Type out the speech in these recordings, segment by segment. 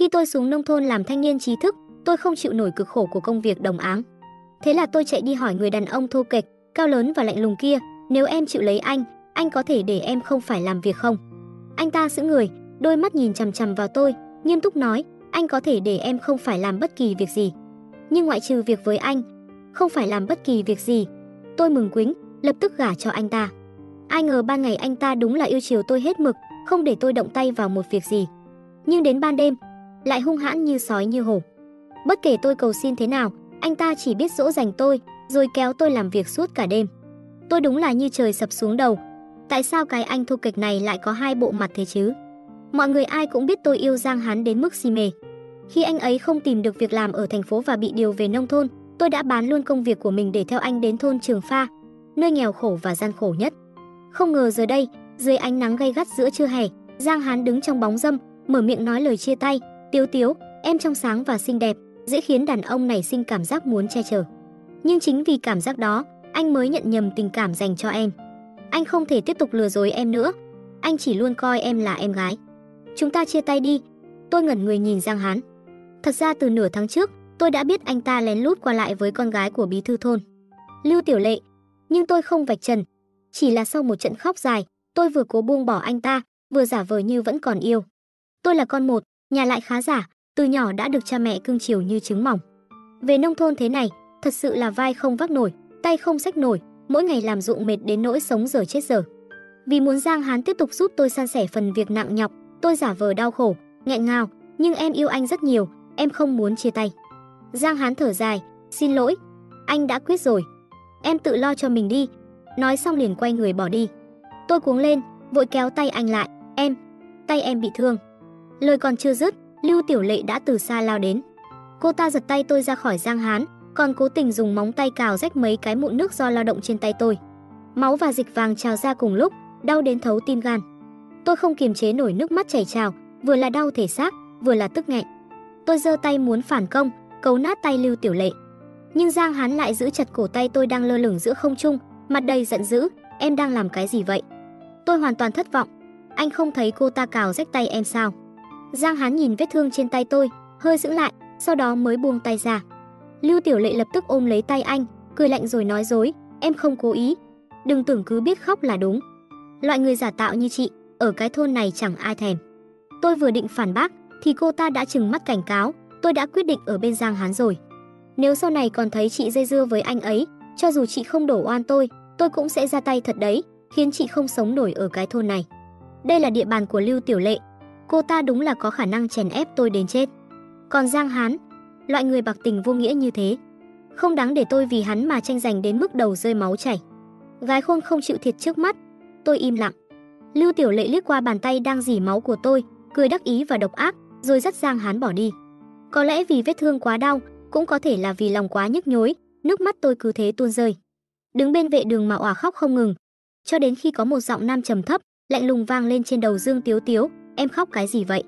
Khi tôi xuống nông thôn làm thanh niên trí thức, tôi không chịu nổi cực khổ của công việc đồng áng. Thế là tôi chạy đi hỏi người đàn ông thô kệch, cao lớn và lạnh lùng kia, nếu em chịu lấy anh, anh có thể để em không phải làm việc không? Anh ta sững người, đôi mắt nhìn chằm chằm vào tôi, nghiêm túc nói, anh có thể để em không phải làm bất kỳ việc gì. Nhưng ngoại trừ việc với anh, không phải làm bất kỳ việc gì. Tôi mừng quính, lập tức gả cho anh ta. Ai ngờ ban ngày anh ta đúng là yêu chiều tôi hết mực, không để tôi động tay vào một việc gì. Nhưng đến ban đêm, lại hung hãn như sói như hổ. Bất kể tôi cầu xin thế nào, anh ta chỉ biết dỗ dành tôi, rồi kéo tôi làm việc suốt cả đêm. Tôi đúng là như trời sập xuống đầu. Tại sao cái anh thu kịch này lại có hai bộ mặt thế chứ? Mọi người ai cũng biết tôi yêu Giang Hán đến mức si mê. Khi anh ấy không tìm được việc làm ở thành phố và bị điều về nông thôn, tôi đã bán luôn công việc của mình để theo anh đến thôn Trường Pha, nơi nghèo khổ và gian khổ nhất. Không ngờ giờ đây, dưới ánh nắng gay gắt giữa trưa hè, Giang Hán đứng trong bóng dâm, mở miệng nói lời chia tay, "Tiếu Tiếu, em trong sáng và xinh đẹp, dễ khiến đàn ông này sinh cảm giác muốn che chở." Nhưng chính vì cảm giác đó, anh mới nhận nhầm tình cảm dành cho em. Anh không thể tiếp tục lừa dối em nữa. Anh chỉ luôn coi em là em gái. Chúng ta chia tay đi. Tôi ngẩn người nhìn Giang Hán. Thật ra từ nửa tháng trước, tôi đã biết anh ta lén lút qua lại với con gái của bí thư thôn. Lưu Tiểu Lệ. Nhưng tôi không vạch trần. Chỉ là sau một trận khóc dài, tôi vừa cố buông bỏ anh ta, vừa giả vờ như vẫn còn yêu. Tôi là con một, nhà lại khá giả, từ nhỏ đã được cha mẹ cưng chiều như trứng mỏng. Về nông thôn thế này, thật sự là vai không vác nổi, tay không xách nổi, mỗi ngày làm dụng mệt đến nỗi sống giờ chết giờ. Vì muốn Giang Hán tiếp tục giúp tôi san sẻ phần việc nặng nhọc, tôi giả vờ đau khổ, nghẹn ngào, nhưng em yêu anh rất nhiều, em không muốn chia tay. Giang Hán thở dài, xin lỗi, anh đã quyết rồi. Em tự lo cho mình đi. Nói xong liền quay người bỏ đi. Tôi cuống lên, vội kéo tay anh lại, em, tay em bị thương. Lời còn chưa dứt, Lưu Tiểu Lệ đã từ xa lao đến. Cô ta giật tay tôi ra khỏi Giang Hán, còn cố tình dùng móng tay cào rách mấy cái mụn nước do lao động trên tay tôi. Máu và dịch vàng trào ra cùng lúc, đau đến thấu tim gan. Tôi không kiềm chế nổi nước mắt chảy trào, vừa là đau thể xác, vừa là tức nghẹn. Tôi giơ tay muốn phản công, cấu nát tay Lưu Tiểu Lệ. Nhưng Giang Hán lại giữ chặt cổ tay tôi đang lơ lửng giữa không trung, mặt đầy giận dữ, "Em đang làm cái gì vậy?" Tôi hoàn toàn thất vọng. Anh không thấy cô ta cào rách tay em sao? Giang Hán nhìn vết thương trên tay tôi, hơi giữ lại, sau đó mới buông tay ra. Lưu Tiểu Lệ lập tức ôm lấy tay anh, cười lạnh rồi nói dối, "Em không cố ý, đừng tưởng cứ biết khóc là đúng. Loại người giả tạo như chị, ở cái thôn này chẳng ai thèm." Tôi vừa định phản bác thì cô ta đã chừng mắt cảnh cáo, tôi đã quyết định ở bên Giang Hán rồi. Nếu sau này còn thấy chị dây dưa với anh ấy, cho dù chị không đổ oan tôi, tôi cũng sẽ ra tay thật đấy, khiến chị không sống nổi ở cái thôn này. Đây là địa bàn của Lưu Tiểu Lệ, cô ta đúng là có khả năng chèn ép tôi đến chết. Còn Giang Hán, loại người bạc tình vô nghĩa như thế, không đáng để tôi vì hắn mà tranh giành đến mức đầu rơi máu chảy. Gái khôn không chịu thiệt trước mắt, tôi im lặng. Lưu Tiểu Lệ liếc qua bàn tay đang dỉ máu của tôi, cười đắc ý và độc ác, rồi dắt Giang Hán bỏ đi. Có lẽ vì vết thương quá đau, cũng có thể là vì lòng quá nhức nhối, nước mắt tôi cứ thế tuôn rơi. Đứng bên vệ đường mà òa khóc không ngừng, cho đến khi có một giọng nam trầm thấp, lạnh lùng vang lên trên đầu Dương Tiếu Tiếu, "Em khóc cái gì vậy?"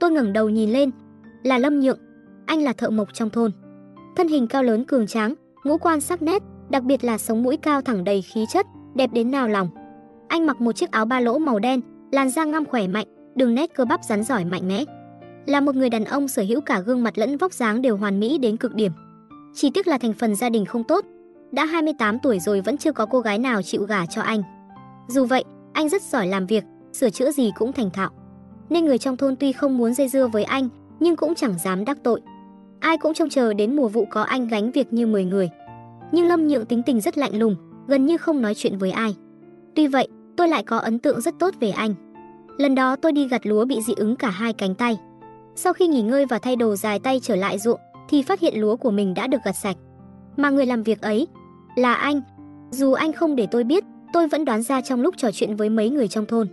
Tôi ngẩng đầu nhìn lên, là Lâm Nhượng, anh là thợ mộc trong thôn. Thân hình cao lớn cường tráng, ngũ quan sắc nét, đặc biệt là sống mũi cao thẳng đầy khí chất, đẹp đến nào lòng. Anh mặc một chiếc áo ba lỗ màu đen, làn da ngăm khỏe mạnh, đường nét cơ bắp rắn giỏi mạnh mẽ. Là một người đàn ông sở hữu cả gương mặt lẫn vóc dáng đều hoàn mỹ đến cực điểm. Chỉ tiếc là thành phần gia đình không tốt, đã 28 tuổi rồi vẫn chưa có cô gái nào chịu gả cho anh. Dù vậy, anh rất giỏi làm việc, sửa chữa gì cũng thành thạo. Nên người trong thôn tuy không muốn dây dưa với anh, nhưng cũng chẳng dám đắc tội. Ai cũng trông chờ đến mùa vụ có anh gánh việc như 10 người. Nhưng Lâm Nhượng tính tình rất lạnh lùng, gần như không nói chuyện với ai. Tuy vậy, tôi lại có ấn tượng rất tốt về anh. Lần đó tôi đi gặt lúa bị dị ứng cả hai cánh tay. Sau khi nghỉ ngơi và thay đồ dài tay trở lại ruộng, thì phát hiện lúa của mình đã được gặt sạch. Mà người làm việc ấy là anh. Dù anh không để tôi biết, tôi vẫn đoán ra trong lúc trò chuyện với mấy người trong thôn.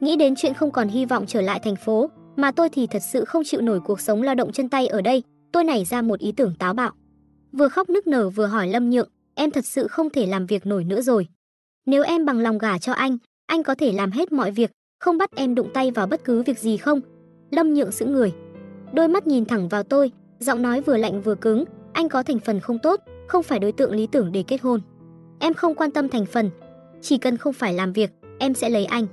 Nghĩ đến chuyện không còn hy vọng trở lại thành phố, mà tôi thì thật sự không chịu nổi cuộc sống lao động chân tay ở đây, tôi nảy ra một ý tưởng táo bạo. Vừa khóc nức nở vừa hỏi Lâm Nhượng, em thật sự không thể làm việc nổi nữa rồi. Nếu em bằng lòng gả cho anh, anh có thể làm hết mọi việc, không bắt em đụng tay vào bất cứ việc gì không? Lâm Nhượng sững người. Đôi mắt nhìn thẳng vào tôi, giọng nói vừa lạnh vừa cứng, anh có thành phần không tốt, không phải đối tượng lý tưởng để kết hôn. Em không quan tâm thành phần, chỉ cần không phải làm việc, em sẽ lấy anh.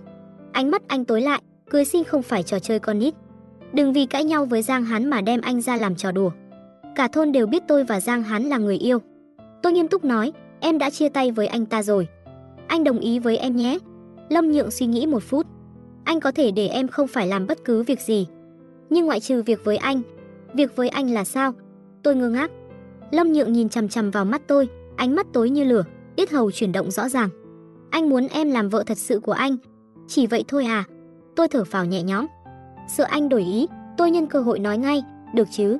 Ánh mắt anh tối lại, cười xin không phải trò chơi con nít. Đừng vì cãi nhau với Giang Hán mà đem anh ra làm trò đùa. Cả thôn đều biết tôi và Giang Hán là người yêu. Tôi nghiêm túc nói, em đã chia tay với anh ta rồi. Anh đồng ý với em nhé. Lâm Nhượng suy nghĩ một phút. Anh có thể để em không phải làm bất cứ việc gì. Nhưng ngoại trừ việc với anh. Việc với anh là sao? Tôi ngơ ngác. Lâm Nhượng nhìn chằm chằm vào mắt tôi, ánh mắt tối như lửa, yết hầu chuyển động rõ ràng. Anh muốn em làm vợ thật sự của anh. Chỉ vậy thôi à? Tôi thở phào nhẹ nhõm. Sợ anh đổi ý, tôi nhân cơ hội nói ngay, được chứ?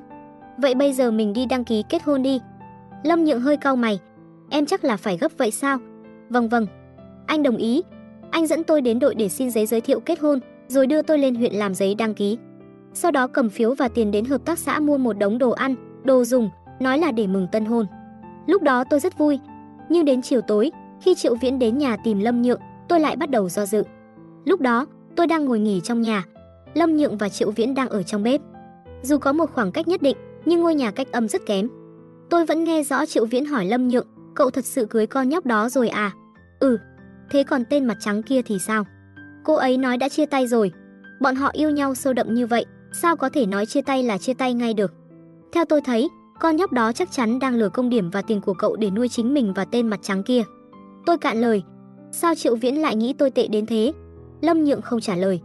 Vậy bây giờ mình đi đăng ký kết hôn đi. Lâm Nhượng hơi cau mày. Em chắc là phải gấp vậy sao? Vâng vâng. Anh đồng ý. Anh dẫn tôi đến đội để xin giấy giới thiệu kết hôn, rồi đưa tôi lên huyện làm giấy đăng ký. Sau đó cầm phiếu và tiền đến hợp tác xã mua một đống đồ ăn, đồ dùng, nói là để mừng tân hôn. Lúc đó tôi rất vui, nhưng đến chiều tối, khi Triệu Viễn đến nhà tìm Lâm Nhượng, tôi lại bắt đầu do dự. Lúc đó, tôi đang ngồi nghỉ trong nhà, Lâm Nhượng và Triệu Viễn đang ở trong bếp. Dù có một khoảng cách nhất định, nhưng ngôi nhà cách âm rất kém. Tôi vẫn nghe rõ Triệu Viễn hỏi Lâm Nhượng, cậu thật sự cưới con nhóc đó rồi à? Ừ, thế còn tên mặt trắng kia thì sao? Cô ấy nói đã chia tay rồi. Bọn họ yêu nhau sâu đậm như vậy, sao có thể nói chia tay là chia tay ngay được? Theo tôi thấy, con nhóc đó chắc chắn đang lừa công điểm và tiền của cậu để nuôi chính mình và tên mặt trắng kia. Tôi cạn lời. Sao Triệu Viễn lại nghĩ tôi tệ đến thế? Lâm Nhượng không trả lời.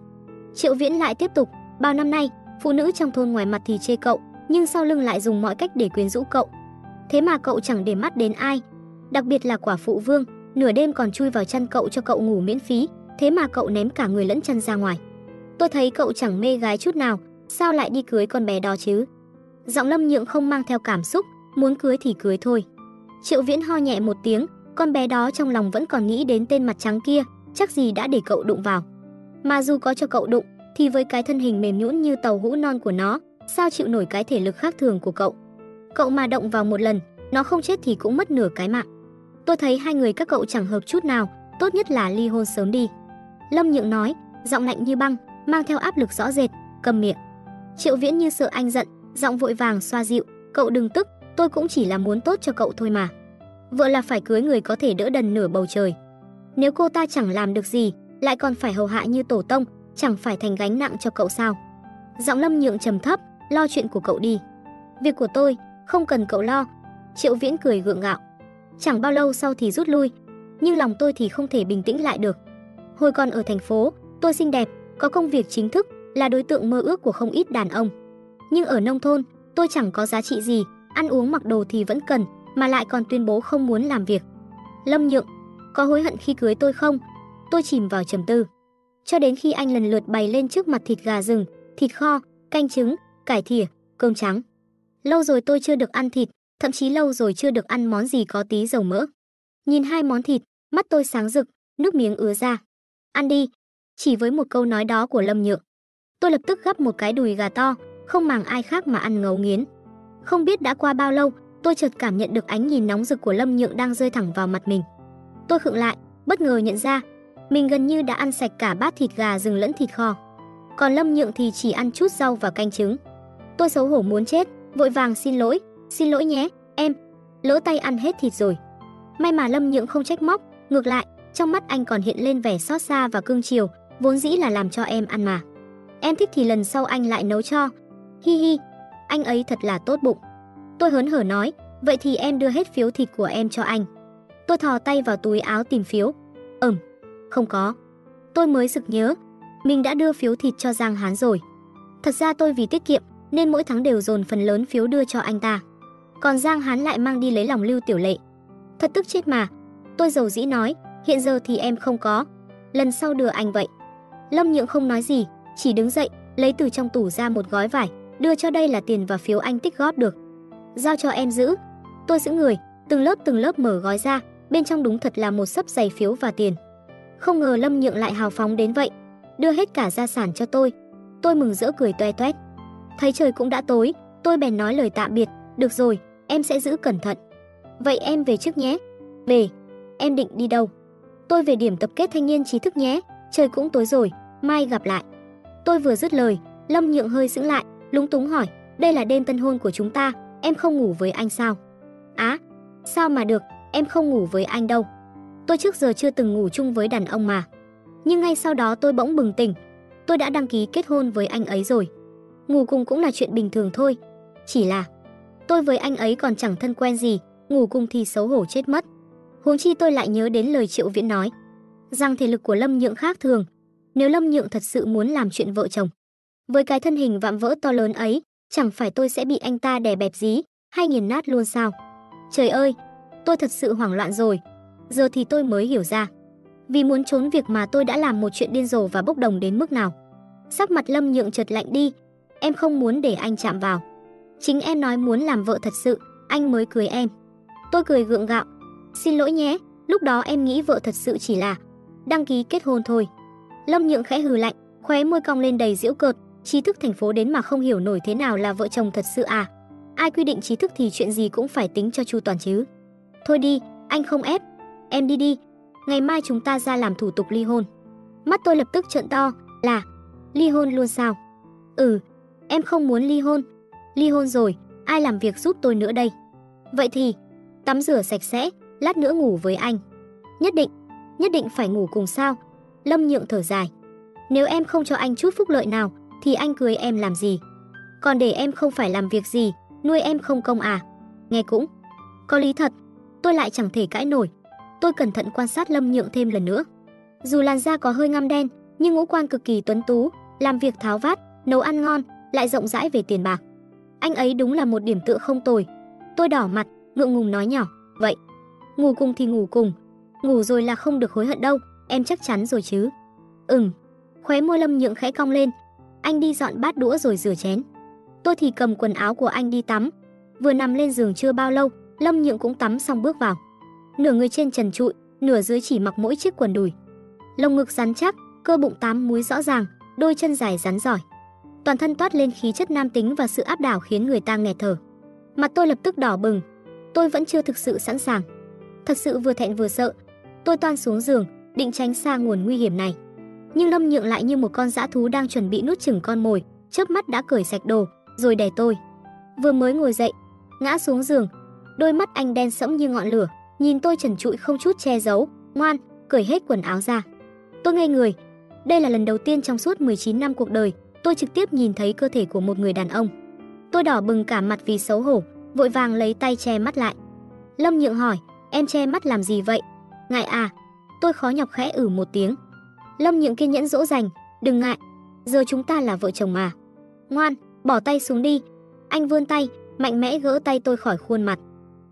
Triệu Viễn lại tiếp tục, bao năm nay, phụ nữ trong thôn ngoài mặt thì chê cậu, nhưng sau lưng lại dùng mọi cách để quyến rũ cậu. Thế mà cậu chẳng để mắt đến ai, đặc biệt là quả phụ Vương, nửa đêm còn chui vào chăn cậu cho cậu ngủ miễn phí, thế mà cậu ném cả người lẫn chân ra ngoài. Tôi thấy cậu chẳng mê gái chút nào, sao lại đi cưới con bé đó chứ? Giọng Lâm Nhượng không mang theo cảm xúc, muốn cưới thì cưới thôi. Triệu Viễn ho nhẹ một tiếng, con bé đó trong lòng vẫn còn nghĩ đến tên mặt trắng kia, chắc gì đã để cậu đụng vào. Mà dù có cho cậu đụng, thì với cái thân hình mềm nhũn như tàu hũ non của nó, sao chịu nổi cái thể lực khác thường của cậu. Cậu mà động vào một lần, nó không chết thì cũng mất nửa cái mạng. Tôi thấy hai người các cậu chẳng hợp chút nào, tốt nhất là ly hôn sớm đi. Lâm Nhượng nói, giọng lạnh như băng, mang theo áp lực rõ rệt, cầm miệng. Triệu Viễn như sợ anh giận, giọng vội vàng xoa dịu, "Cậu đừng tức, tôi cũng chỉ là muốn tốt cho cậu thôi mà. Vợ là phải cưới người có thể đỡ đần nửa bầu trời. Nếu cô ta chẳng làm được gì, lại còn phải hầu hạ như tổ tông, chẳng phải thành gánh nặng cho cậu sao?" Giọng Lâm Nhượng trầm thấp, "Lo chuyện của cậu đi. Việc của tôi, không cần cậu lo." Triệu Viễn cười gượng gạo. Chẳng bao lâu sau thì rút lui, nhưng lòng tôi thì không thể bình tĩnh lại được. Hồi còn ở thành phố, tôi xinh đẹp, có công việc chính thức, là đối tượng mơ ước của không ít đàn ông. Nhưng ở nông thôn, tôi chẳng có giá trị gì, ăn uống mặc đồ thì vẫn cần, mà lại còn tuyên bố không muốn làm việc. Lâm Nhượng, có hối hận khi cưới tôi không? Tôi chìm vào trầm tư. Cho đến khi anh lần lượt bày lên trước mặt thịt gà rừng, thịt kho, canh trứng, cải thìa, cơm trắng. Lâu rồi tôi chưa được ăn thịt, thậm chí lâu rồi chưa được ăn món gì có tí dầu mỡ. Nhìn hai món thịt, mắt tôi sáng rực, nước miếng ứa ra. Ăn đi, chỉ với một câu nói đó của Lâm Nhượng. Tôi lập tức gắp một cái đùi gà to, không màng ai khác mà ăn ngấu nghiến. Không biết đã qua bao lâu, tôi chợt cảm nhận được ánh nhìn nóng rực của Lâm Nhượng đang rơi thẳng vào mặt mình. Tôi khựng lại, bất ngờ nhận ra, mình gần như đã ăn sạch cả bát thịt gà rừng lẫn thịt kho. Còn Lâm Nhượng thì chỉ ăn chút rau và canh trứng. Tôi xấu hổ muốn chết, vội vàng xin lỗi, xin lỗi nhé, em, lỡ tay ăn hết thịt rồi. May mà Lâm Nhượng không trách móc, ngược lại, trong mắt anh còn hiện lên vẻ xót xa và cương chiều, vốn dĩ là làm cho em ăn mà. Em thích thì lần sau anh lại nấu cho, Hi hi, anh ấy thật là tốt bụng. Tôi hớn hở nói, vậy thì em đưa hết phiếu thịt của em cho anh. Tôi thò tay vào túi áo tìm phiếu. Ừm, không có. Tôi mới sực nhớ, mình đã đưa phiếu thịt cho Giang Hán rồi. Thật ra tôi vì tiết kiệm nên mỗi tháng đều dồn phần lớn phiếu đưa cho anh ta. Còn Giang Hán lại mang đi lấy lòng Lưu Tiểu Lệ. Thật tức chết mà. Tôi dầu dĩ nói, hiện giờ thì em không có. Lần sau đưa anh vậy. Lâm Nhượng không nói gì, chỉ đứng dậy, lấy từ trong tủ ra một gói vải, đưa cho đây là tiền và phiếu anh tích góp được. Giao cho em giữ. Tôi giữ người, từng lớp từng lớp mở gói ra, bên trong đúng thật là một sấp giày phiếu và tiền. Không ngờ Lâm Nhượng lại hào phóng đến vậy, đưa hết cả gia sản cho tôi. Tôi mừng rỡ cười toe toét. Thấy trời cũng đã tối, tôi bèn nói lời tạm biệt, "Được rồi, em sẽ giữ cẩn thận." "Vậy em về trước nhé." "Về." "Em định đi đâu?" "Tôi về điểm tập kết thanh niên trí thức nhé, trời cũng tối rồi, mai gặp lại." Tôi vừa dứt lời, Lâm Nhượng hơi sững lại, lúng túng hỏi, đây là đêm tân hôn của chúng ta, em không ngủ với anh sao? Á, sao mà được, em không ngủ với anh đâu. Tôi trước giờ chưa từng ngủ chung với đàn ông mà. Nhưng ngay sau đó tôi bỗng bừng tỉnh, tôi đã đăng ký kết hôn với anh ấy rồi. Ngủ cùng cũng là chuyện bình thường thôi. Chỉ là tôi với anh ấy còn chẳng thân quen gì, ngủ cùng thì xấu hổ chết mất. Huống chi tôi lại nhớ đến lời Triệu Viễn nói, rằng thể lực của Lâm Nhượng khác thường. Nếu Lâm Nhượng thật sự muốn làm chuyện vợ chồng, với cái thân hình vạm vỡ to lớn ấy, chẳng phải tôi sẽ bị anh ta đè bẹp dí, hay nghiền nát luôn sao? Trời ơi, tôi thật sự hoảng loạn rồi. Giờ thì tôi mới hiểu ra. Vì muốn trốn việc mà tôi đã làm một chuyện điên rồ và bốc đồng đến mức nào. Sắc mặt Lâm Nhượng chợt lạnh đi, em không muốn để anh chạm vào. Chính em nói muốn làm vợ thật sự, anh mới cưới em. Tôi cười gượng gạo. Xin lỗi nhé, lúc đó em nghĩ vợ thật sự chỉ là đăng ký kết hôn thôi. Lâm Nhượng khẽ hừ lạnh, khóe môi cong lên đầy giễu cợt, trí thức thành phố đến mà không hiểu nổi thế nào là vợ chồng thật sự à? Ai quy định trí thức thì chuyện gì cũng phải tính cho chu toàn chứ. Thôi đi, anh không ép. Em đi đi, ngày mai chúng ta ra làm thủ tục ly hôn. Mắt tôi lập tức trợn to, là ly hôn luôn sao? Ừ, em không muốn ly hôn. Ly hôn rồi, ai làm việc giúp tôi nữa đây? Vậy thì, tắm rửa sạch sẽ, lát nữa ngủ với anh. Nhất định, nhất định phải ngủ cùng sao? Lâm Nhượng thở dài. Nếu em không cho anh chút phúc lợi nào, thì anh cưới em làm gì? Còn để em không phải làm việc gì, nuôi em không công à? Nghe cũng có lý thật, tôi lại chẳng thể cãi nổi. Tôi cẩn thận quan sát Lâm Nhượng thêm lần nữa. Dù làn da có hơi ngăm đen, nhưng ngũ quan cực kỳ tuấn tú, làm việc tháo vát, nấu ăn ngon, lại rộng rãi về tiền bạc. Anh ấy đúng là một điểm tựa không tồi. Tôi đỏ mặt, ngượng ngùng nói nhỏ, "Vậy, ngủ cùng thì ngủ cùng, ngủ rồi là không được hối hận đâu, em chắc chắn rồi chứ?" "Ừm." Khóe môi Lâm Nhượng khẽ cong lên, anh đi dọn bát đũa rồi rửa chén. Tôi thì cầm quần áo của anh đi tắm. Vừa nằm lên giường chưa bao lâu, Lâm Nhượng cũng tắm xong bước vào. Nửa người trên trần trụi, nửa dưới chỉ mặc mỗi chiếc quần đùi. Lồng ngực rắn chắc, cơ bụng tám múi rõ ràng, đôi chân dài rắn giỏi. Toàn thân toát lên khí chất nam tính và sự áp đảo khiến người ta nghẹt thở. Mặt tôi lập tức đỏ bừng. Tôi vẫn chưa thực sự sẵn sàng. Thật sự vừa thẹn vừa sợ. Tôi toan xuống giường, định tránh xa nguồn nguy hiểm này nhưng Lâm Nhượng lại như một con dã thú đang chuẩn bị nuốt chửng con mồi, chớp mắt đã cởi sạch đồ, rồi đè tôi. Vừa mới ngồi dậy, ngã xuống giường, đôi mắt anh đen sẫm như ngọn lửa, nhìn tôi trần trụi không chút che giấu, ngoan, cởi hết quần áo ra. Tôi ngây người, đây là lần đầu tiên trong suốt 19 năm cuộc đời, tôi trực tiếp nhìn thấy cơ thể của một người đàn ông. Tôi đỏ bừng cả mặt vì xấu hổ, vội vàng lấy tay che mắt lại. Lâm Nhượng hỏi, em che mắt làm gì vậy? Ngại à? Tôi khó nhọc khẽ ử một tiếng. Lâm Nhượng kiên nhẫn dỗ dành, "Đừng ngại, giờ chúng ta là vợ chồng mà. Ngoan, bỏ tay xuống đi." Anh vươn tay, mạnh mẽ gỡ tay tôi khỏi khuôn mặt.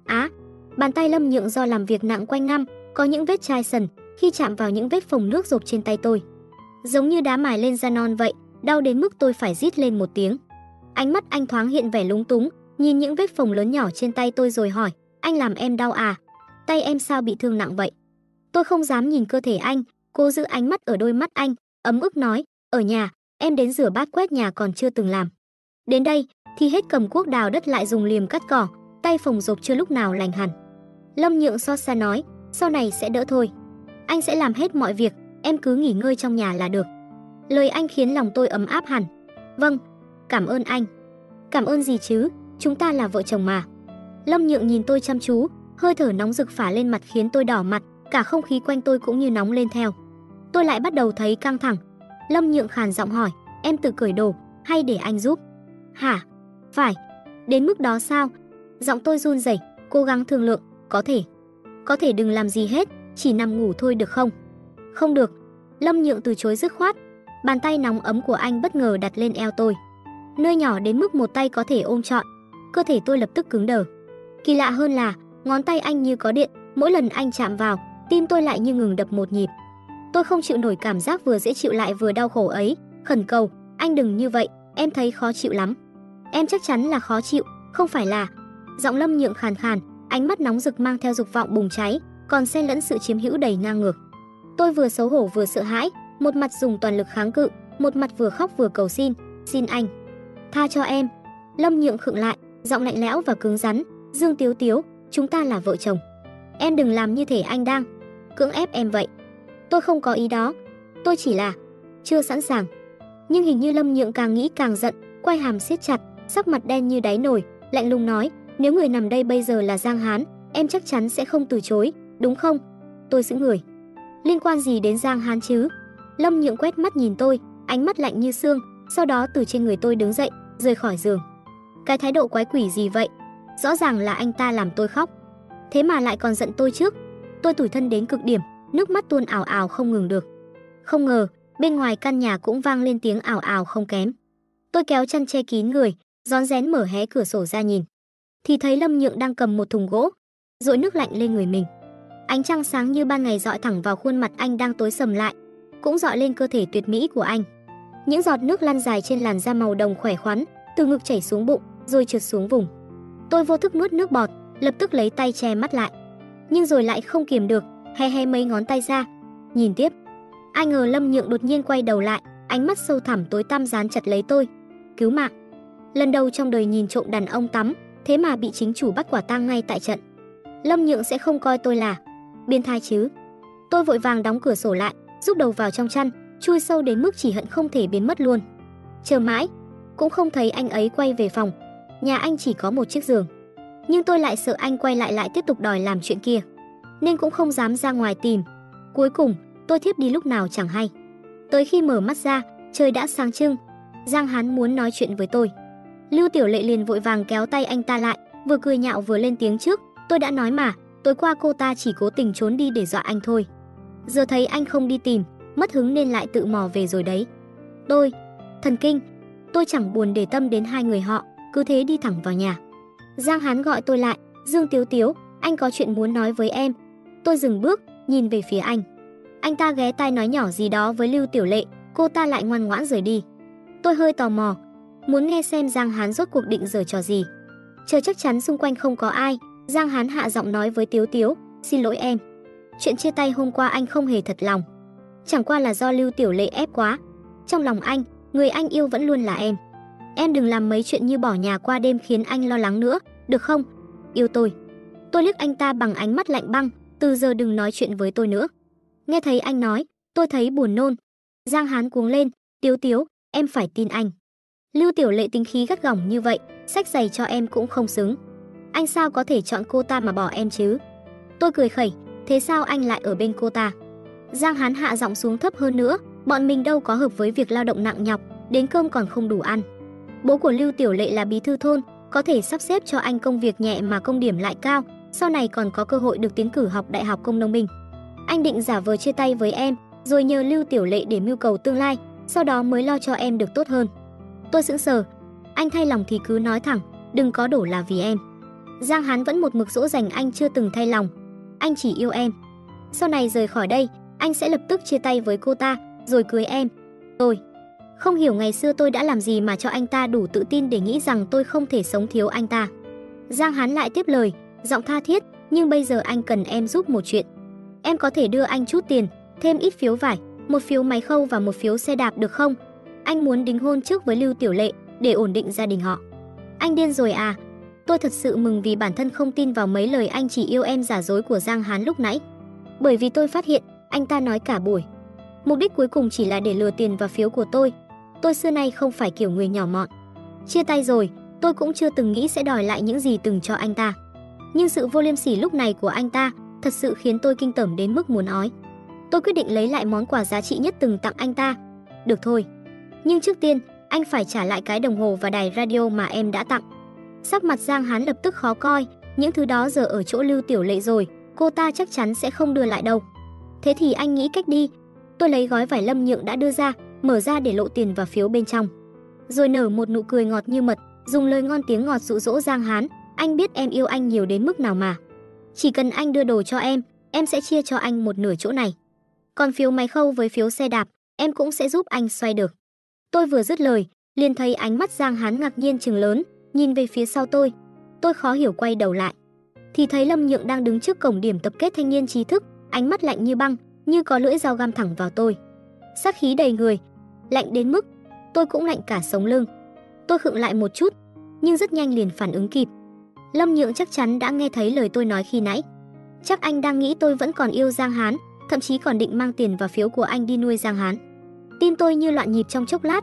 Á, bàn tay Lâm Nhượng do làm việc nặng quanh năm, có những vết chai sần khi chạm vào những vết phồng nước rộp trên tay tôi. Giống như đá mài lên da non vậy, đau đến mức tôi phải rít lên một tiếng. Ánh mắt anh thoáng hiện vẻ lúng túng, nhìn những vết phồng lớn nhỏ trên tay tôi rồi hỏi, "Anh làm em đau à? Tay em sao bị thương nặng vậy?" Tôi không dám nhìn cơ thể anh, Cô giữ ánh mắt ở đôi mắt anh, ấm ức nói, ở nhà, em đến rửa bát quét nhà còn chưa từng làm. Đến đây, thì hết cầm cuốc đào đất lại dùng liềm cắt cỏ, tay phồng rộp chưa lúc nào lành hẳn. Lâm Nhượng xót xa nói, sau này sẽ đỡ thôi. Anh sẽ làm hết mọi việc, em cứ nghỉ ngơi trong nhà là được. Lời anh khiến lòng tôi ấm áp hẳn. Vâng, cảm ơn anh. Cảm ơn gì chứ, chúng ta là vợ chồng mà. Lâm Nhượng nhìn tôi chăm chú, hơi thở nóng rực phả lên mặt khiến tôi đỏ mặt, cả không khí quanh tôi cũng như nóng lên theo. Tôi lại bắt đầu thấy căng thẳng. Lâm Nhượng khàn giọng hỏi, em tự cởi đồ hay để anh giúp? Hả? Phải. Đến mức đó sao? Giọng tôi run rẩy, cố gắng thương lượng, có thể. Có thể đừng làm gì hết, chỉ nằm ngủ thôi được không? Không được. Lâm Nhượng từ chối dứt khoát. Bàn tay nóng ấm của anh bất ngờ đặt lên eo tôi. Nơi nhỏ đến mức một tay có thể ôm trọn. Cơ thể tôi lập tức cứng đờ. Kỳ lạ hơn là, ngón tay anh như có điện, mỗi lần anh chạm vào, tim tôi lại như ngừng đập một nhịp. Tôi không chịu nổi cảm giác vừa dễ chịu lại vừa đau khổ ấy, khẩn cầu, anh đừng như vậy, em thấy khó chịu lắm. Em chắc chắn là khó chịu, không phải là. Giọng Lâm Nhượng khàn khàn, ánh mắt nóng rực mang theo dục vọng bùng cháy, còn xen lẫn sự chiếm hữu đầy ngang ngược. Tôi vừa xấu hổ vừa sợ hãi, một mặt dùng toàn lực kháng cự, một mặt vừa khóc vừa cầu xin, "Xin anh, tha cho em." Lâm Nhượng khựng lại, giọng lạnh lẽo và cứng rắn, "Dương Tiếu Tiếu, chúng ta là vợ chồng. Em đừng làm như thể anh đang cưỡng ép em vậy." Tôi không có ý đó, tôi chỉ là chưa sẵn sàng. Nhưng hình như Lâm Nhượng càng nghĩ càng giận, quay hàm siết chặt, sắc mặt đen như đáy nồi, lạnh lùng nói, nếu người nằm đây bây giờ là Giang Hán, em chắc chắn sẽ không từ chối, đúng không? Tôi giữ người. Liên quan gì đến Giang Hán chứ? Lâm Nhượng quét mắt nhìn tôi, ánh mắt lạnh như xương, sau đó từ trên người tôi đứng dậy, rời khỏi giường. Cái thái độ quái quỷ gì vậy? Rõ ràng là anh ta làm tôi khóc. Thế mà lại còn giận tôi trước. Tôi tủi thân đến cực điểm, nước mắt tuôn ảo ảo không ngừng được. Không ngờ, bên ngoài căn nhà cũng vang lên tiếng ảo ảo không kém. Tôi kéo chăn che kín người, rón rén mở hé cửa sổ ra nhìn. Thì thấy Lâm Nhượng đang cầm một thùng gỗ, rội nước lạnh lên người mình. Ánh trăng sáng như ban ngày dọi thẳng vào khuôn mặt anh đang tối sầm lại, cũng dọi lên cơ thể tuyệt mỹ của anh. Những giọt nước lăn dài trên làn da màu đồng khỏe khoắn, từ ngực chảy xuống bụng, rồi trượt xuống vùng. Tôi vô thức nuốt nước bọt, lập tức lấy tay che mắt lại. Nhưng rồi lại không kiềm được, hé hé mấy ngón tay ra, nhìn tiếp. Ai ngờ Lâm Nhượng đột nhiên quay đầu lại, ánh mắt sâu thẳm tối tăm dán chặt lấy tôi. Cứu mạng. Lần đầu trong đời nhìn trộm đàn ông tắm, thế mà bị chính chủ bắt quả tang ngay tại trận. Lâm Nhượng sẽ không coi tôi là biên thai chứ? Tôi vội vàng đóng cửa sổ lại, rút đầu vào trong chăn, chui sâu đến mức chỉ hận không thể biến mất luôn. Chờ mãi, cũng không thấy anh ấy quay về phòng. Nhà anh chỉ có một chiếc giường. Nhưng tôi lại sợ anh quay lại lại tiếp tục đòi làm chuyện kia, nên cũng không dám ra ngoài tìm. Cuối cùng, tôi thiếp đi lúc nào chẳng hay. Tới khi mở mắt ra, trời đã sáng trưng. Giang Hán muốn nói chuyện với tôi. Lưu Tiểu Lệ liền vội vàng kéo tay anh ta lại, vừa cười nhạo vừa lên tiếng trước, tôi đã nói mà, tối qua cô ta chỉ cố tình trốn đi để dọa anh thôi. Giờ thấy anh không đi tìm, mất hứng nên lại tự mò về rồi đấy. Tôi, thần kinh, tôi chẳng buồn để tâm đến hai người họ, cứ thế đi thẳng vào nhà. Giang Hán gọi tôi lại, Dương Tiếu Tiếu, anh có chuyện muốn nói với em. Tôi dừng bước, nhìn về phía anh. Anh ta ghé tai nói nhỏ gì đó với Lưu Tiểu Lệ, cô ta lại ngoan ngoãn rời đi. Tôi hơi tò mò, muốn nghe xem Giang Hán rốt cuộc định giở trò gì. Chờ chắc chắn xung quanh không có ai, Giang Hán hạ giọng nói với Tiếu Tiếu, "Xin lỗi em. Chuyện chia tay hôm qua anh không hề thật lòng. Chẳng qua là do Lưu Tiểu Lệ ép quá. Trong lòng anh, người anh yêu vẫn luôn là em. Em đừng làm mấy chuyện như bỏ nhà qua đêm khiến anh lo lắng nữa, được không? Yêu tôi." Tôi liếc anh ta bằng ánh mắt lạnh băng, "Từ giờ đừng nói chuyện với tôi nữa." Nghe thấy anh nói, tôi thấy buồn nôn. Giang Hán cuống lên, "Tiếu Tiếu, em phải tin anh." Lưu Tiểu Lệ tính khí gắt gỏng như vậy, sách giày cho em cũng không xứng. Anh sao có thể chọn cô ta mà bỏ em chứ? Tôi cười khẩy, thế sao anh lại ở bên cô ta? Giang Hán hạ giọng xuống thấp hơn nữa, bọn mình đâu có hợp với việc lao động nặng nhọc, đến cơm còn không đủ ăn. Bố của Lưu Tiểu Lệ là bí thư thôn, có thể sắp xếp cho anh công việc nhẹ mà công điểm lại cao, sau này còn có cơ hội được tiến cử học Đại học Công nông minh. Anh định giả vờ chia tay với em, rồi nhờ Lưu Tiểu Lệ để mưu cầu tương lai, sau đó mới lo cho em được tốt hơn. Tôi sững sờ. Anh thay lòng thì cứ nói thẳng, đừng có đổ là vì em. Giang Hán vẫn một mực dỗ dành anh chưa từng thay lòng. Anh chỉ yêu em. Sau này rời khỏi đây, anh sẽ lập tức chia tay với cô ta, rồi cưới em. Tôi không hiểu ngày xưa tôi đã làm gì mà cho anh ta đủ tự tin để nghĩ rằng tôi không thể sống thiếu anh ta. Giang Hán lại tiếp lời, giọng tha thiết, nhưng bây giờ anh cần em giúp một chuyện. Em có thể đưa anh chút tiền, thêm ít phiếu vải, một phiếu máy khâu và một phiếu xe đạp được không? Anh muốn đính hôn trước với Lưu Tiểu Lệ để ổn định gia đình họ. Anh điên rồi à? Tôi thật sự mừng vì bản thân không tin vào mấy lời anh chỉ yêu em giả dối của Giang Hán lúc nãy. Bởi vì tôi phát hiện, anh ta nói cả buổi. Mục đích cuối cùng chỉ là để lừa tiền và phiếu của tôi. Tôi xưa nay không phải kiểu người nhỏ mọn. Chia tay rồi, tôi cũng chưa từng nghĩ sẽ đòi lại những gì từng cho anh ta. Nhưng sự vô liêm sỉ lúc này của anh ta thật sự khiến tôi kinh tởm đến mức muốn ói. Tôi quyết định lấy lại món quà giá trị nhất từng tặng anh ta. Được thôi. Nhưng trước tiên, anh phải trả lại cái đồng hồ và đài radio mà em đã tặng. Sắc mặt Giang Hán lập tức khó coi, những thứ đó giờ ở chỗ Lưu Tiểu Lệ rồi, cô ta chắc chắn sẽ không đưa lại đâu. Thế thì anh nghĩ cách đi. Tôi lấy gói vải lâm nhượng đã đưa ra, mở ra để lộ tiền và phiếu bên trong. Rồi nở một nụ cười ngọt như mật, dùng lời ngon tiếng ngọt dụ dỗ Giang Hán, anh biết em yêu anh nhiều đến mức nào mà. Chỉ cần anh đưa đồ cho em, em sẽ chia cho anh một nửa chỗ này. Còn phiếu máy khâu với phiếu xe đạp, em cũng sẽ giúp anh xoay được. Tôi vừa dứt lời, liền thấy ánh mắt Giang Hán ngạc nhiên trừng lớn, nhìn về phía sau tôi. Tôi khó hiểu quay đầu lại, thì thấy Lâm Nhượng đang đứng trước cổng điểm tập kết thanh niên trí thức, ánh mắt lạnh như băng, như có lưỡi dao găm thẳng vào tôi. Sát khí đầy người, lạnh đến mức tôi cũng lạnh cả sống lưng. Tôi khựng lại một chút, nhưng rất nhanh liền phản ứng kịp. Lâm Nhượng chắc chắn đã nghe thấy lời tôi nói khi nãy. Chắc anh đang nghĩ tôi vẫn còn yêu Giang Hán, thậm chí còn định mang tiền và phiếu của anh đi nuôi Giang Hán. Tim tôi như loạn nhịp trong chốc lát,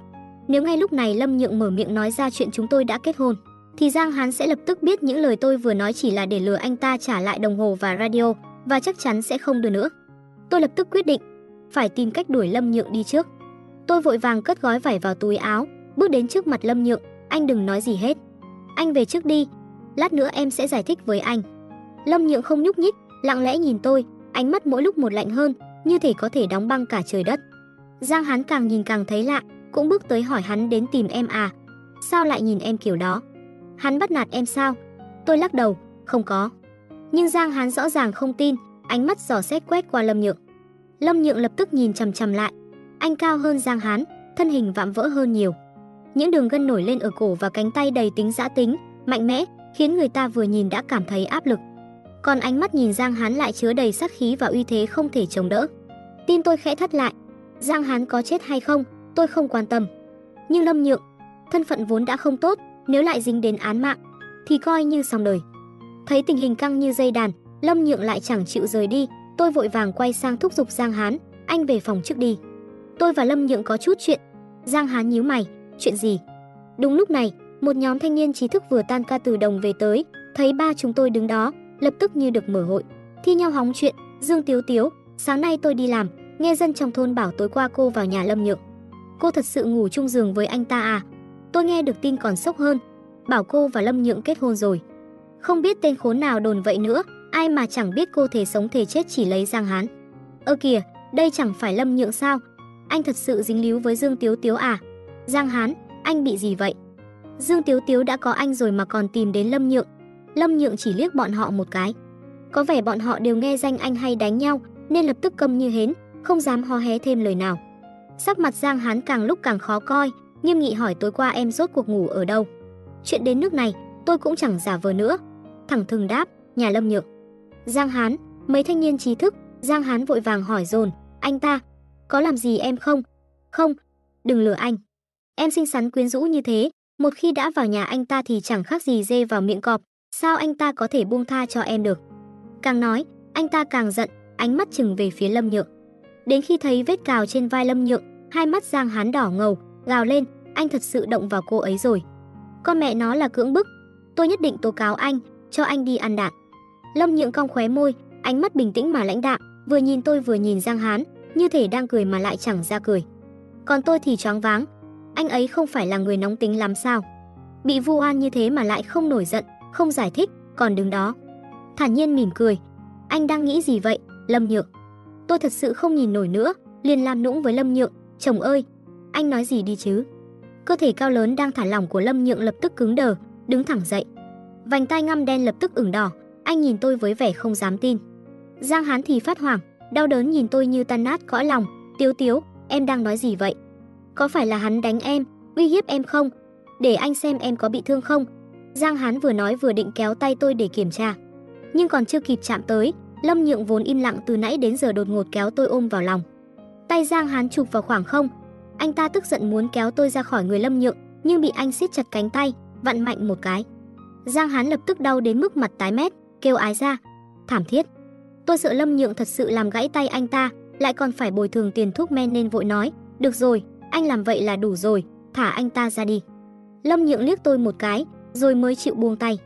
nếu ngay lúc này Lâm Nhượng mở miệng nói ra chuyện chúng tôi đã kết hôn, thì Giang Hán sẽ lập tức biết những lời tôi vừa nói chỉ là để lừa anh ta trả lại đồng hồ và radio, và chắc chắn sẽ không đưa nữa. Tôi lập tức quyết định, phải tìm cách đuổi Lâm Nhượng đi trước. Tôi vội vàng cất gói vải vào túi áo, bước đến trước mặt Lâm Nhượng, anh đừng nói gì hết. Anh về trước đi, lát nữa em sẽ giải thích với anh. Lâm Nhượng không nhúc nhích, lặng lẽ nhìn tôi, ánh mắt mỗi lúc một lạnh hơn, như thể có thể đóng băng cả trời đất. Giang Hán càng nhìn càng thấy lạ, cũng bước tới hỏi hắn đến tìm em à? Sao lại nhìn em kiểu đó? Hắn bắt nạt em sao? Tôi lắc đầu, không có. Nhưng Giang Hán rõ ràng không tin, ánh mắt dò xét quét qua Lâm Nhượng. Lâm Nhượng lập tức nhìn chằm chằm lại. Anh cao hơn Giang Hán, thân hình vạm vỡ hơn nhiều. Những đường gân nổi lên ở cổ và cánh tay đầy tính giã tính, mạnh mẽ, khiến người ta vừa nhìn đã cảm thấy áp lực. Còn ánh mắt nhìn Giang Hán lại chứa đầy sát khí và uy thế không thể chống đỡ. Tim tôi khẽ thắt lại. Giang Hán có chết hay không, tôi không quan tâm. Nhưng Lâm Nhượng, thân phận vốn đã không tốt, nếu lại dính đến án mạng thì coi như xong đời. Thấy tình hình căng như dây đàn, Lâm Nhượng lại chẳng chịu rời đi, tôi vội vàng quay sang thúc giục Giang Hán, anh về phòng trước đi. Tôi và Lâm Nhượng có chút chuyện. Giang Hán nhíu mày, chuyện gì? Đúng lúc này, một nhóm thanh niên trí thức vừa tan ca từ đồng về tới, thấy ba chúng tôi đứng đó, lập tức như được mở hội, thi nhau hóng chuyện, Dương Tiếu Tiếu, sáng nay tôi đi làm, nghe dân trong thôn bảo tối qua cô vào nhà Lâm Nhượng. Cô thật sự ngủ chung giường với anh ta à? Tôi nghe được tin còn sốc hơn, bảo cô và Lâm Nhượng kết hôn rồi. Không biết tên khốn nào đồn vậy nữa, ai mà chẳng biết cô thể sống thể chết chỉ lấy Giang Hán. Ơ kìa, đây chẳng phải Lâm Nhượng sao? Anh thật sự dính líu với Dương Tiếu Tiếu à? Giang Hán, anh bị gì vậy? Dương Tiếu Tiếu đã có anh rồi mà còn tìm đến Lâm Nhượng. Lâm Nhượng chỉ liếc bọn họ một cái. Có vẻ bọn họ đều nghe danh anh hay đánh nhau, nên lập tức câm như hến, không dám ho hé thêm lời nào. Sắc mặt Giang Hán càng lúc càng khó coi, nghiêm nghị hỏi tối qua em rốt cuộc ngủ ở đâu. Chuyện đến nước này, tôi cũng chẳng giả vờ nữa. Thẳng thừng đáp, nhà Lâm Nhượng. Giang Hán, mấy thanh niên trí thức, Giang Hán vội vàng hỏi dồn, anh ta, có làm gì em không? Không, đừng lừa anh. Em xinh xắn quyến rũ như thế, một khi đã vào nhà anh ta thì chẳng khác gì dê vào miệng cọp, sao anh ta có thể buông tha cho em được? Càng nói, anh ta càng giận, ánh mắt chừng về phía Lâm Nhượng. Đến khi thấy vết cào trên vai Lâm Nhượng, hai mắt Giang Hán đỏ ngầu, gào lên, anh thật sự động vào cô ấy rồi. Con mẹ nó là cưỡng bức, tôi nhất định tố cáo anh, cho anh đi ăn đạn. Lâm Nhượng cong khóe môi, ánh mắt bình tĩnh mà lãnh đạm, vừa nhìn tôi vừa nhìn Giang Hán, như thể đang cười mà lại chẳng ra cười. Còn tôi thì choáng váng, anh ấy không phải là người nóng tính lắm sao? Bị vu oan như thế mà lại không nổi giận, không giải thích, còn đứng đó. Thản nhiên mỉm cười. Anh đang nghĩ gì vậy, Lâm Nhượng? Tôi thật sự không nhìn nổi nữa, liền làm nũng với Lâm Nhượng, "Chồng ơi, anh nói gì đi chứ?" Cơ thể cao lớn đang thả lỏng của Lâm Nhượng lập tức cứng đờ, đứng thẳng dậy. Vành tai ngăm đen lập tức ửng đỏ, anh nhìn tôi với vẻ không dám tin. Giang Hán thì phát hoảng, đau đớn nhìn tôi như tan nát cõi lòng, "Tiếu Tiếu, em đang nói gì vậy? Có phải là hắn đánh em, uy hiếp em không? Để anh xem em có bị thương không?" Giang Hán vừa nói vừa định kéo tay tôi để kiểm tra. Nhưng còn chưa kịp chạm tới, Lâm Nhượng vốn im lặng từ nãy đến giờ đột ngột kéo tôi ôm vào lòng. Tay Giang Hán chụp vào khoảng không, anh ta tức giận muốn kéo tôi ra khỏi người Lâm Nhượng, nhưng bị anh siết chặt cánh tay, vặn mạnh một cái. Giang Hán lập tức đau đến mức mặt tái mét, kêu ái ra, thảm thiết. Tôi sợ Lâm Nhượng thật sự làm gãy tay anh ta, lại còn phải bồi thường tiền thuốc men nên vội nói, "Được rồi, anh làm vậy là đủ rồi, thả anh ta ra đi." Lâm Nhượng liếc tôi một cái, rồi mới chịu buông tay.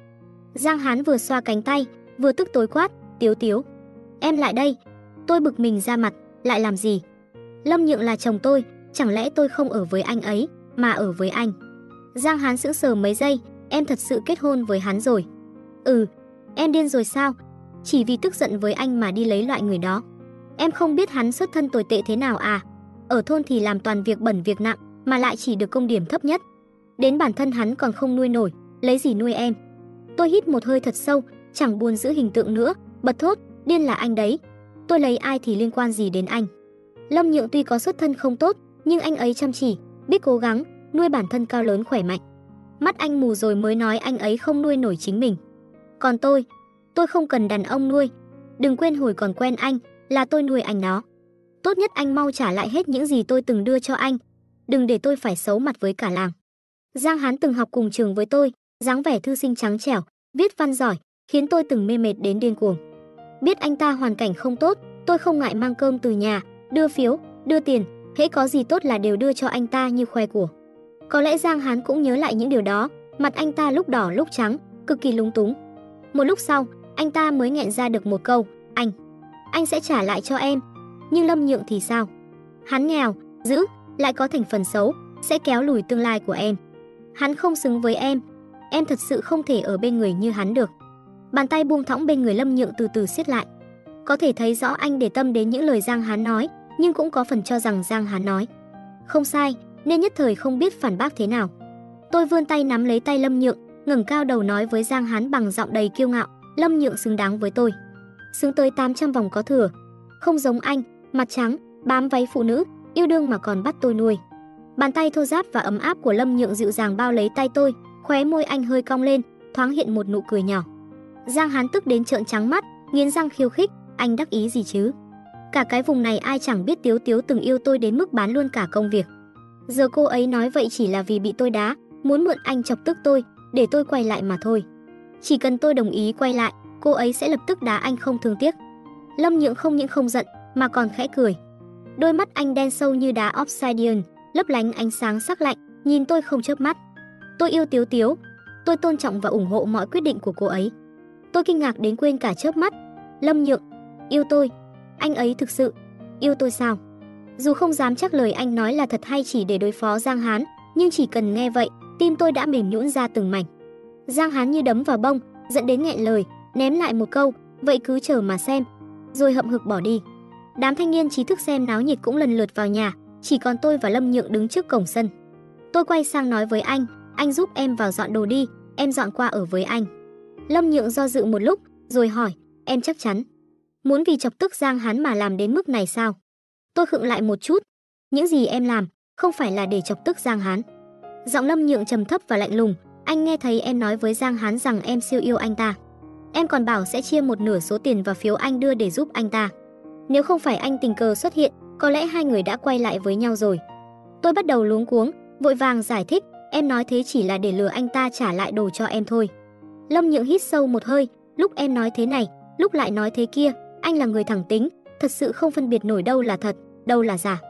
Giang Hán vừa xoa cánh tay, vừa tức tối quát, "Tiếu Tiếu, em lại đây." Tôi bực mình ra mặt, lại làm gì? Lâm Nhượng là chồng tôi, chẳng lẽ tôi không ở với anh ấy, mà ở với anh? Giang Hán sững sờ mấy giây, em thật sự kết hôn với hắn rồi. Ừ, em điên rồi sao? Chỉ vì tức giận với anh mà đi lấy loại người đó. Em không biết hắn xuất thân tồi tệ thế nào à? Ở thôn thì làm toàn việc bẩn việc nặng, mà lại chỉ được công điểm thấp nhất. Đến bản thân hắn còn không nuôi nổi, lấy gì nuôi em? Tôi hít một hơi thật sâu, chẳng buồn giữ hình tượng nữa, bật thốt, điên là anh đấy. Tôi lấy ai thì liên quan gì đến anh? Lâm Nhượng tuy có xuất thân không tốt, nhưng anh ấy chăm chỉ, biết cố gắng, nuôi bản thân cao lớn khỏe mạnh. Mắt anh mù rồi mới nói anh ấy không nuôi nổi chính mình. Còn tôi, tôi không cần đàn ông nuôi. Đừng quên hồi còn quen anh, là tôi nuôi anh nó. Tốt nhất anh mau trả lại hết những gì tôi từng đưa cho anh. Đừng để tôi phải xấu mặt với cả làng. Giang Hán từng học cùng trường với tôi, dáng vẻ thư sinh trắng trẻo, viết văn giỏi, khiến tôi từng mê mệt đến điên cuồng. Biết anh ta hoàn cảnh không tốt, tôi không ngại mang cơm từ nhà, đưa phiếu, đưa tiền, hễ có gì tốt là đều đưa cho anh ta như khoe của. Có lẽ Giang Hán cũng nhớ lại những điều đó, mặt anh ta lúc đỏ lúc trắng, cực kỳ lúng túng. Một lúc sau, anh ta mới nghẹn ra được một câu, "Anh, anh sẽ trả lại cho em." Nhưng Lâm Nhượng thì sao? Hắn nghèo, dữ, lại có thành phần xấu, sẽ kéo lùi tương lai của em. Hắn không xứng với em, em thật sự không thể ở bên người như hắn được. Bàn tay buông thõng bên người Lâm Nhượng từ từ siết lại. Có thể thấy rõ anh để tâm đến những lời Giang Hán nói, nhưng cũng có phần cho rằng Giang Hán nói. Không sai, nên nhất thời không biết phản bác thế nào. Tôi vươn tay nắm lấy tay Lâm Nhượng, ngẩng cao đầu nói với Giang Hán bằng giọng đầy kiêu ngạo, Lâm Nhượng xứng đáng với tôi. Xứng tới 800 vòng có thừa. Không giống anh, mặt trắng, bám váy phụ nữ, yêu đương mà còn bắt tôi nuôi. Bàn tay thô ráp và ấm áp của Lâm Nhượng dịu dàng bao lấy tay tôi, khóe môi anh hơi cong lên, thoáng hiện một nụ cười nhỏ. Giang Hán tức đến trợn trắng mắt, nghiến răng khiêu khích, anh đắc ý gì chứ? Cả cái vùng này ai chẳng biết Tiếu Tiếu từng yêu tôi đến mức bán luôn cả công việc. Giờ cô ấy nói vậy chỉ là vì bị tôi đá, muốn mượn anh chọc tức tôi, để tôi quay lại mà thôi. Chỉ cần tôi đồng ý quay lại, cô ấy sẽ lập tức đá anh không thương tiếc. Lâm Nhượng không những không giận, mà còn khẽ cười. Đôi mắt anh đen sâu như đá obsidian, lấp lánh ánh sáng sắc lạnh, nhìn tôi không chớp mắt. Tôi yêu Tiếu Tiếu, tôi tôn trọng và ủng hộ mọi quyết định của cô ấy. Tôi kinh ngạc đến quên cả chớp mắt. Lâm Nhượng, yêu tôi, anh ấy thực sự yêu tôi sao? Dù không dám chắc lời anh nói là thật hay chỉ để đối phó Giang Hán, nhưng chỉ cần nghe vậy, tim tôi đã mềm nhũn ra từng mảnh. Giang Hán như đấm vào bông, dẫn đến nghẹn lời, ném lại một câu, vậy cứ chờ mà xem, rồi hậm hực bỏ đi. Đám thanh niên trí thức xem náo nhiệt cũng lần lượt vào nhà, chỉ còn tôi và Lâm Nhượng đứng trước cổng sân. Tôi quay sang nói với anh, anh giúp em vào dọn đồ đi, em dọn qua ở với anh. Lâm Nhượng do dự một lúc, rồi hỏi, em chắc chắn. Muốn vì chọc tức Giang Hán mà làm đến mức này sao? Tôi khựng lại một chút. Những gì em làm, không phải là để chọc tức Giang Hán. Giọng Lâm Nhượng trầm thấp và lạnh lùng, anh nghe thấy em nói với Giang Hán rằng em siêu yêu anh ta. Em còn bảo sẽ chia một nửa số tiền và phiếu anh đưa để giúp anh ta. Nếu không phải anh tình cờ xuất hiện, có lẽ hai người đã quay lại với nhau rồi. Tôi bắt đầu luống cuống, vội vàng giải thích, em nói thế chỉ là để lừa anh ta trả lại đồ cho em thôi. Lâm Nhượng hít sâu một hơi, lúc em nói thế này, lúc lại nói thế kia, anh là người thẳng tính, thật sự không phân biệt nổi đâu là thật, đâu là giả.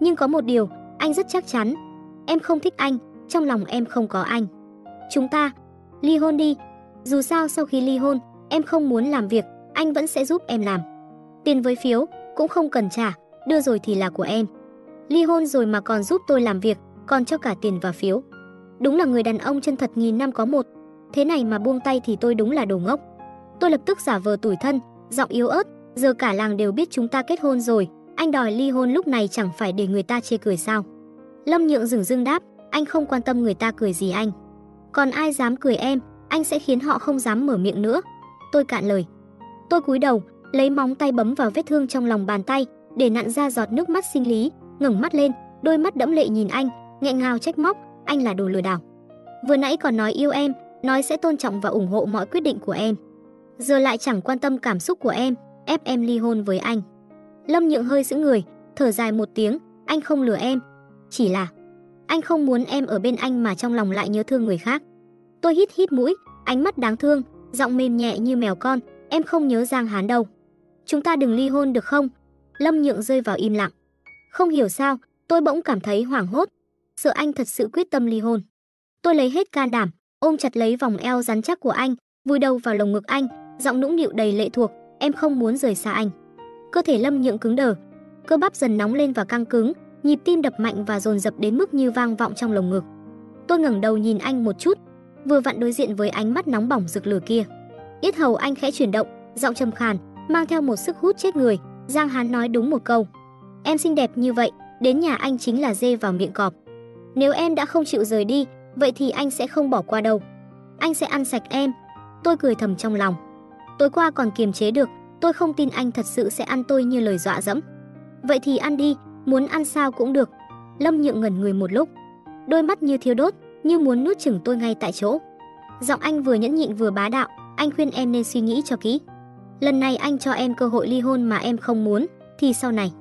Nhưng có một điều, anh rất chắc chắn, em không thích anh, trong lòng em không có anh. Chúng ta ly hôn đi. Dù sao sau khi ly hôn, em không muốn làm việc, anh vẫn sẽ giúp em làm. Tiền với phiếu cũng không cần trả, đưa rồi thì là của em. Ly hôn rồi mà còn giúp tôi làm việc, còn cho cả tiền và phiếu. Đúng là người đàn ông chân thật nghìn năm có một. Thế này mà buông tay thì tôi đúng là đồ ngốc. Tôi lập tức giả vờ tủi thân, giọng yếu ớt, giờ cả làng đều biết chúng ta kết hôn rồi, anh đòi ly hôn lúc này chẳng phải để người ta chê cười sao? Lâm Nhượng dừng dưng đáp, anh không quan tâm người ta cười gì anh. Còn ai dám cười em, anh sẽ khiến họ không dám mở miệng nữa. Tôi cạn lời. Tôi cúi đầu, lấy móng tay bấm vào vết thương trong lòng bàn tay, để nặn ra giọt nước mắt sinh lý, ngẩng mắt lên, đôi mắt đẫm lệ nhìn anh, nghẹn ngào trách móc, anh là đồ lừa đảo. Vừa nãy còn nói yêu em, nói sẽ tôn trọng và ủng hộ mọi quyết định của em. Giờ lại chẳng quan tâm cảm xúc của em, ép em ly hôn với anh. Lâm Nhượng hơi giữ người, thở dài một tiếng, anh không lừa em, chỉ là anh không muốn em ở bên anh mà trong lòng lại nhớ thương người khác. Tôi hít hít mũi, ánh mắt đáng thương, giọng mềm nhẹ như mèo con, em không nhớ Giang Hán đâu. Chúng ta đừng ly hôn được không? Lâm Nhượng rơi vào im lặng. Không hiểu sao, tôi bỗng cảm thấy hoảng hốt, sợ anh thật sự quyết tâm ly hôn. Tôi lấy hết can đảm, ôm chặt lấy vòng eo rắn chắc của anh, vùi đầu vào lồng ngực anh, giọng nũng nịu đầy lệ thuộc, em không muốn rời xa anh. Cơ thể Lâm Nhượng cứng đờ, cơ bắp dần nóng lên và căng cứng, nhịp tim đập mạnh và dồn dập đến mức như vang vọng trong lồng ngực. Tôi ngẩng đầu nhìn anh một chút, vừa vặn đối diện với ánh mắt nóng bỏng rực lửa kia. Yết hầu anh khẽ chuyển động, giọng trầm khàn, mang theo một sức hút chết người, Giang Hán nói đúng một câu. Em xinh đẹp như vậy, đến nhà anh chính là dê vào miệng cọp. Nếu em đã không chịu rời đi, vậy thì anh sẽ không bỏ qua đâu. Anh sẽ ăn sạch em. Tôi cười thầm trong lòng. Tối qua còn kiềm chế được, tôi không tin anh thật sự sẽ ăn tôi như lời dọa dẫm. Vậy thì ăn đi, muốn ăn sao cũng được. Lâm Nhượng ngẩn người một lúc, đôi mắt như thiêu đốt, như muốn nuốt chửng tôi ngay tại chỗ. Giọng anh vừa nhẫn nhịn vừa bá đạo, anh khuyên em nên suy nghĩ cho kỹ. Lần này anh cho em cơ hội ly hôn mà em không muốn, thì sau này,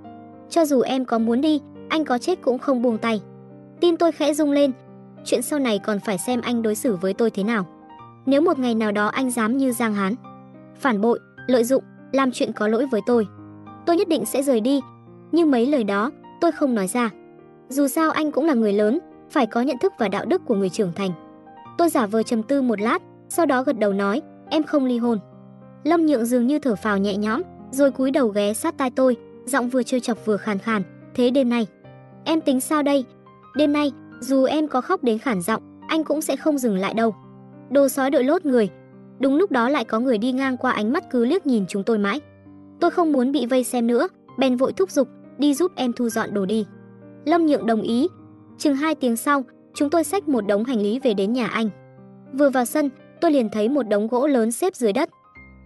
cho dù em có muốn đi, anh có chết cũng không buông tay. Tim tôi khẽ rung lên, chuyện sau này còn phải xem anh đối xử với tôi thế nào. Nếu một ngày nào đó anh dám như Giang Hán, phản bội, lợi dụng, làm chuyện có lỗi với tôi, tôi nhất định sẽ rời đi. Nhưng mấy lời đó, tôi không nói ra. Dù sao anh cũng là người lớn, phải có nhận thức và đạo đức của người trưởng thành. Tôi giả vờ trầm tư một lát, sau đó gật đầu nói, em không ly hôn. Lâm Nhượng dường như thở phào nhẹ nhõm, rồi cúi đầu ghé sát tai tôi, giọng vừa trêu chọc vừa khàn khàn, "Thế đêm nay, em tính sao đây? Đêm nay dù em có khóc đến khản giọng, anh cũng sẽ không dừng lại đâu. Đồ sói đội lốt người. Đúng lúc đó lại có người đi ngang qua ánh mắt cứ liếc nhìn chúng tôi mãi. Tôi không muốn bị vây xem nữa, bèn vội thúc giục, đi giúp em thu dọn đồ đi. Lâm Nhượng đồng ý. Chừng 2 tiếng sau, chúng tôi xách một đống hành lý về đến nhà anh. Vừa vào sân, tôi liền thấy một đống gỗ lớn xếp dưới đất.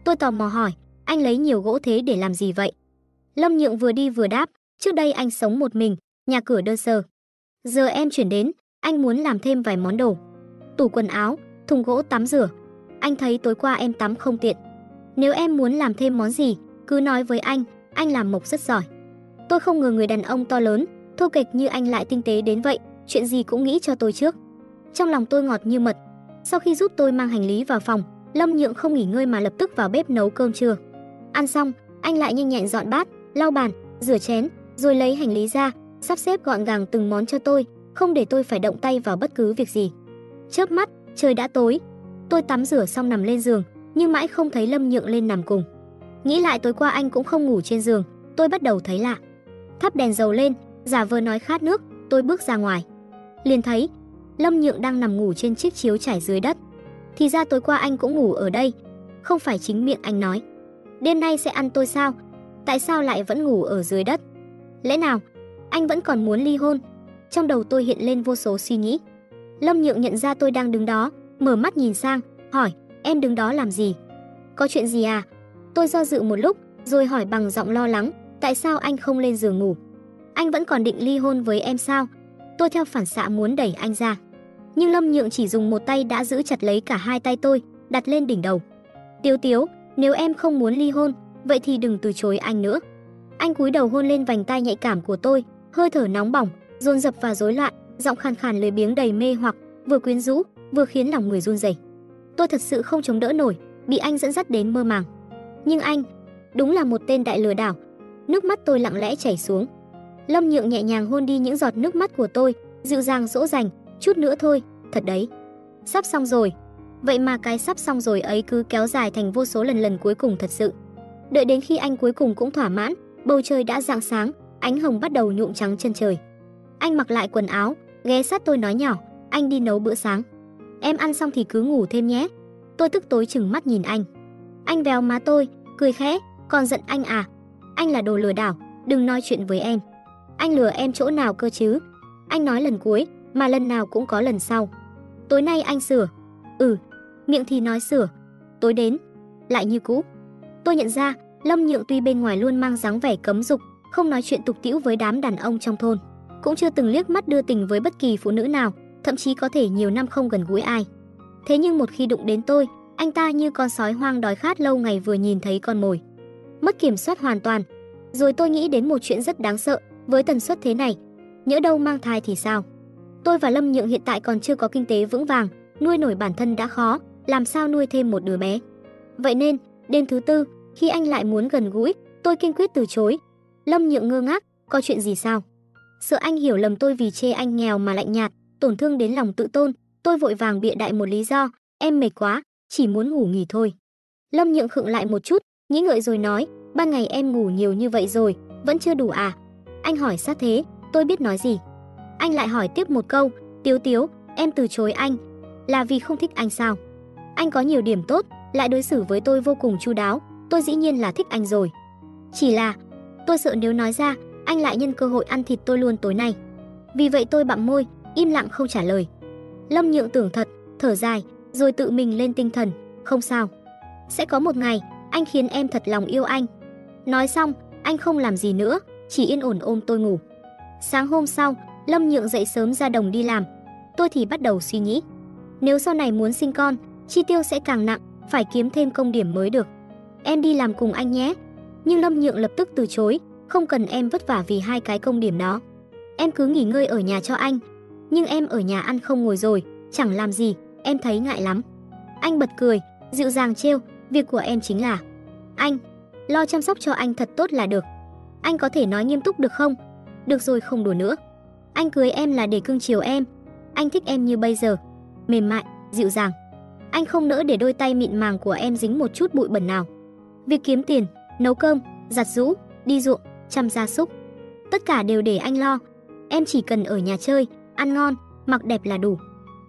Tôi tò mò hỏi, anh lấy nhiều gỗ thế để làm gì vậy? Lâm Nhượng vừa đi vừa đáp, trước đây anh sống một mình, nhà cửa đơn sơ. Giờ em chuyển đến, anh muốn làm thêm vài món đồ. Tủ quần áo, thùng gỗ tắm rửa. Anh thấy tối qua em tắm không tiện. Nếu em muốn làm thêm món gì, cứ nói với anh, anh làm mộc rất giỏi. Tôi không ngờ người đàn ông to lớn, thô kệch như anh lại tinh tế đến vậy, chuyện gì cũng nghĩ cho tôi trước. Trong lòng tôi ngọt như mật. Sau khi giúp tôi mang hành lý vào phòng, Lâm Nhượng không nghỉ ngơi mà lập tức vào bếp nấu cơm trưa. Ăn xong, anh lại nhanh nhẹn dọn bát, lau bàn, rửa chén, rồi lấy hành lý ra, sắp xếp gọn gàng từng món cho tôi, không để tôi phải động tay vào bất cứ việc gì. Chớp mắt, trời đã tối. Tôi tắm rửa xong nằm lên giường, nhưng mãi không thấy Lâm Nhượng lên nằm cùng. Nghĩ lại tối qua anh cũng không ngủ trên giường, tôi bắt đầu thấy lạ. Thắp đèn dầu lên, giả vờ nói khát nước, tôi bước ra ngoài. Liền thấy Lâm Nhượng đang nằm ngủ trên chiếc chiếu trải dưới đất. Thì ra tối qua anh cũng ngủ ở đây, không phải chính miệng anh nói. Đêm nay sẽ ăn tôi sao? Tại sao lại vẫn ngủ ở dưới đất? Lẽ nào anh vẫn còn muốn ly hôn? Trong đầu tôi hiện lên vô số suy nghĩ. Lâm Nhượng nhận ra tôi đang đứng đó, mở mắt nhìn sang, hỏi, em đứng đó làm gì? Có chuyện gì à? Tôi do dự một lúc, rồi hỏi bằng giọng lo lắng, tại sao anh không lên giường ngủ? Anh vẫn còn định ly hôn với em sao? Tôi theo phản xạ muốn đẩy anh ra. Nhưng Lâm Nhượng chỉ dùng một tay đã giữ chặt lấy cả hai tay tôi, đặt lên đỉnh đầu. Tiếu Tiếu, nếu em không muốn ly hôn, vậy thì đừng từ chối anh nữa. Anh cúi đầu hôn lên vành tai nhạy cảm của tôi, hơi thở nóng bỏng, dồn dập và rối loạn, giọng khàn khàn lười biếng đầy mê hoặc, vừa quyến rũ, vừa khiến lòng người run rẩy. Tôi thật sự không chống đỡ nổi, bị anh dẫn dắt đến mơ màng. Nhưng anh, đúng là một tên đại lừa đảo. Nước mắt tôi lặng lẽ chảy xuống. Lâm Nhượng nhẹ nhàng hôn đi những giọt nước mắt của tôi, dịu dàng dỗ dành, chút nữa thôi, thật đấy. Sắp xong rồi. Vậy mà cái sắp xong rồi ấy cứ kéo dài thành vô số lần lần cuối cùng thật sự. Đợi đến khi anh cuối cùng cũng thỏa mãn, bầu trời đã rạng sáng, ánh hồng bắt đầu nhuộm trắng chân trời. Anh mặc lại quần áo, ghé sát tôi nói nhỏ, anh đi nấu bữa sáng. Em ăn xong thì cứ ngủ thêm nhé. Tôi tức tối chừng mắt nhìn anh. Anh véo má tôi, cười khẽ, còn giận anh à? Anh là đồ lừa đảo, đừng nói chuyện với em. Anh lừa em chỗ nào cơ chứ? Anh nói lần cuối, mà lần nào cũng có lần sau. Tối nay anh sửa. Ừ, miệng thì nói sửa. Tối đến, lại như cũ. Tôi nhận ra, Lâm Nhượng tuy bên ngoài luôn mang dáng vẻ cấm dục, không nói chuyện tục tĩu với đám đàn ông trong thôn, cũng chưa từng liếc mắt đưa tình với bất kỳ phụ nữ nào, thậm chí có thể nhiều năm không gần gũi ai. Thế nhưng một khi đụng đến tôi, anh ta như con sói hoang đói khát lâu ngày vừa nhìn thấy con mồi. Mất kiểm soát hoàn toàn. Rồi tôi nghĩ đến một chuyện rất đáng sợ, với tần suất thế này, nhỡ đâu mang thai thì sao? Tôi và Lâm Nhượng hiện tại còn chưa có kinh tế vững vàng, nuôi nổi bản thân đã khó, làm sao nuôi thêm một đứa bé. Vậy nên, đêm thứ tư, khi anh lại muốn gần gũi, tôi kiên quyết từ chối. Lâm Nhượng ngơ ngác, có chuyện gì sao? Sợ anh hiểu lầm tôi vì chê anh nghèo mà lạnh nhạt, tổn thương đến lòng tự tôn, tôi vội vàng bịa đại một lý do, em mệt quá, chỉ muốn ngủ nghỉ thôi. Lâm Nhượng khựng lại một chút, nghĩ ngợi rồi nói, ban ngày em ngủ nhiều như vậy rồi, vẫn chưa đủ à? Anh hỏi sát thế, tôi biết nói gì. Anh lại hỏi tiếp một câu, Tiếu Tiếu, em từ chối anh, là vì không thích anh sao? Anh có nhiều điểm tốt, lại đối xử với tôi vô cùng chu đáo, tôi dĩ nhiên là thích anh rồi. Chỉ là, tôi sợ nếu nói ra, anh lại nhân cơ hội ăn thịt tôi luôn tối nay. Vì vậy tôi bặm môi, im lặng không trả lời. Lâm Nhượng tưởng thật, thở dài, rồi tự mình lên tinh thần, không sao. Sẽ có một ngày, anh khiến em thật lòng yêu anh. Nói xong, anh không làm gì nữa, chỉ yên ổn ôm tôi ngủ. Sáng hôm sau, Lâm Nhượng dậy sớm ra đồng đi làm. Tôi thì bắt đầu suy nghĩ. Nếu sau này muốn sinh con, chi tiêu sẽ càng nặng, phải kiếm thêm công điểm mới được. Em đi làm cùng anh nhé. Nhưng Lâm Nhượng lập tức từ chối, không cần em vất vả vì hai cái công điểm đó. Em cứ nghỉ ngơi ở nhà cho anh. Nhưng em ở nhà ăn không ngồi rồi, chẳng làm gì, em thấy ngại lắm. Anh bật cười, dịu dàng trêu, việc của em chính là anh lo chăm sóc cho anh thật tốt là được. Anh có thể nói nghiêm túc được không? Được rồi không đùa nữa. Anh cưới em là để cưng chiều em. Anh thích em như bây giờ, mềm mại, dịu dàng. Anh không nỡ để đôi tay mịn màng của em dính một chút bụi bẩn nào. Việc kiếm tiền, nấu cơm, giặt rũ, đi ruộng, chăm gia súc, tất cả đều để anh lo. Em chỉ cần ở nhà chơi, ăn ngon, mặc đẹp là đủ.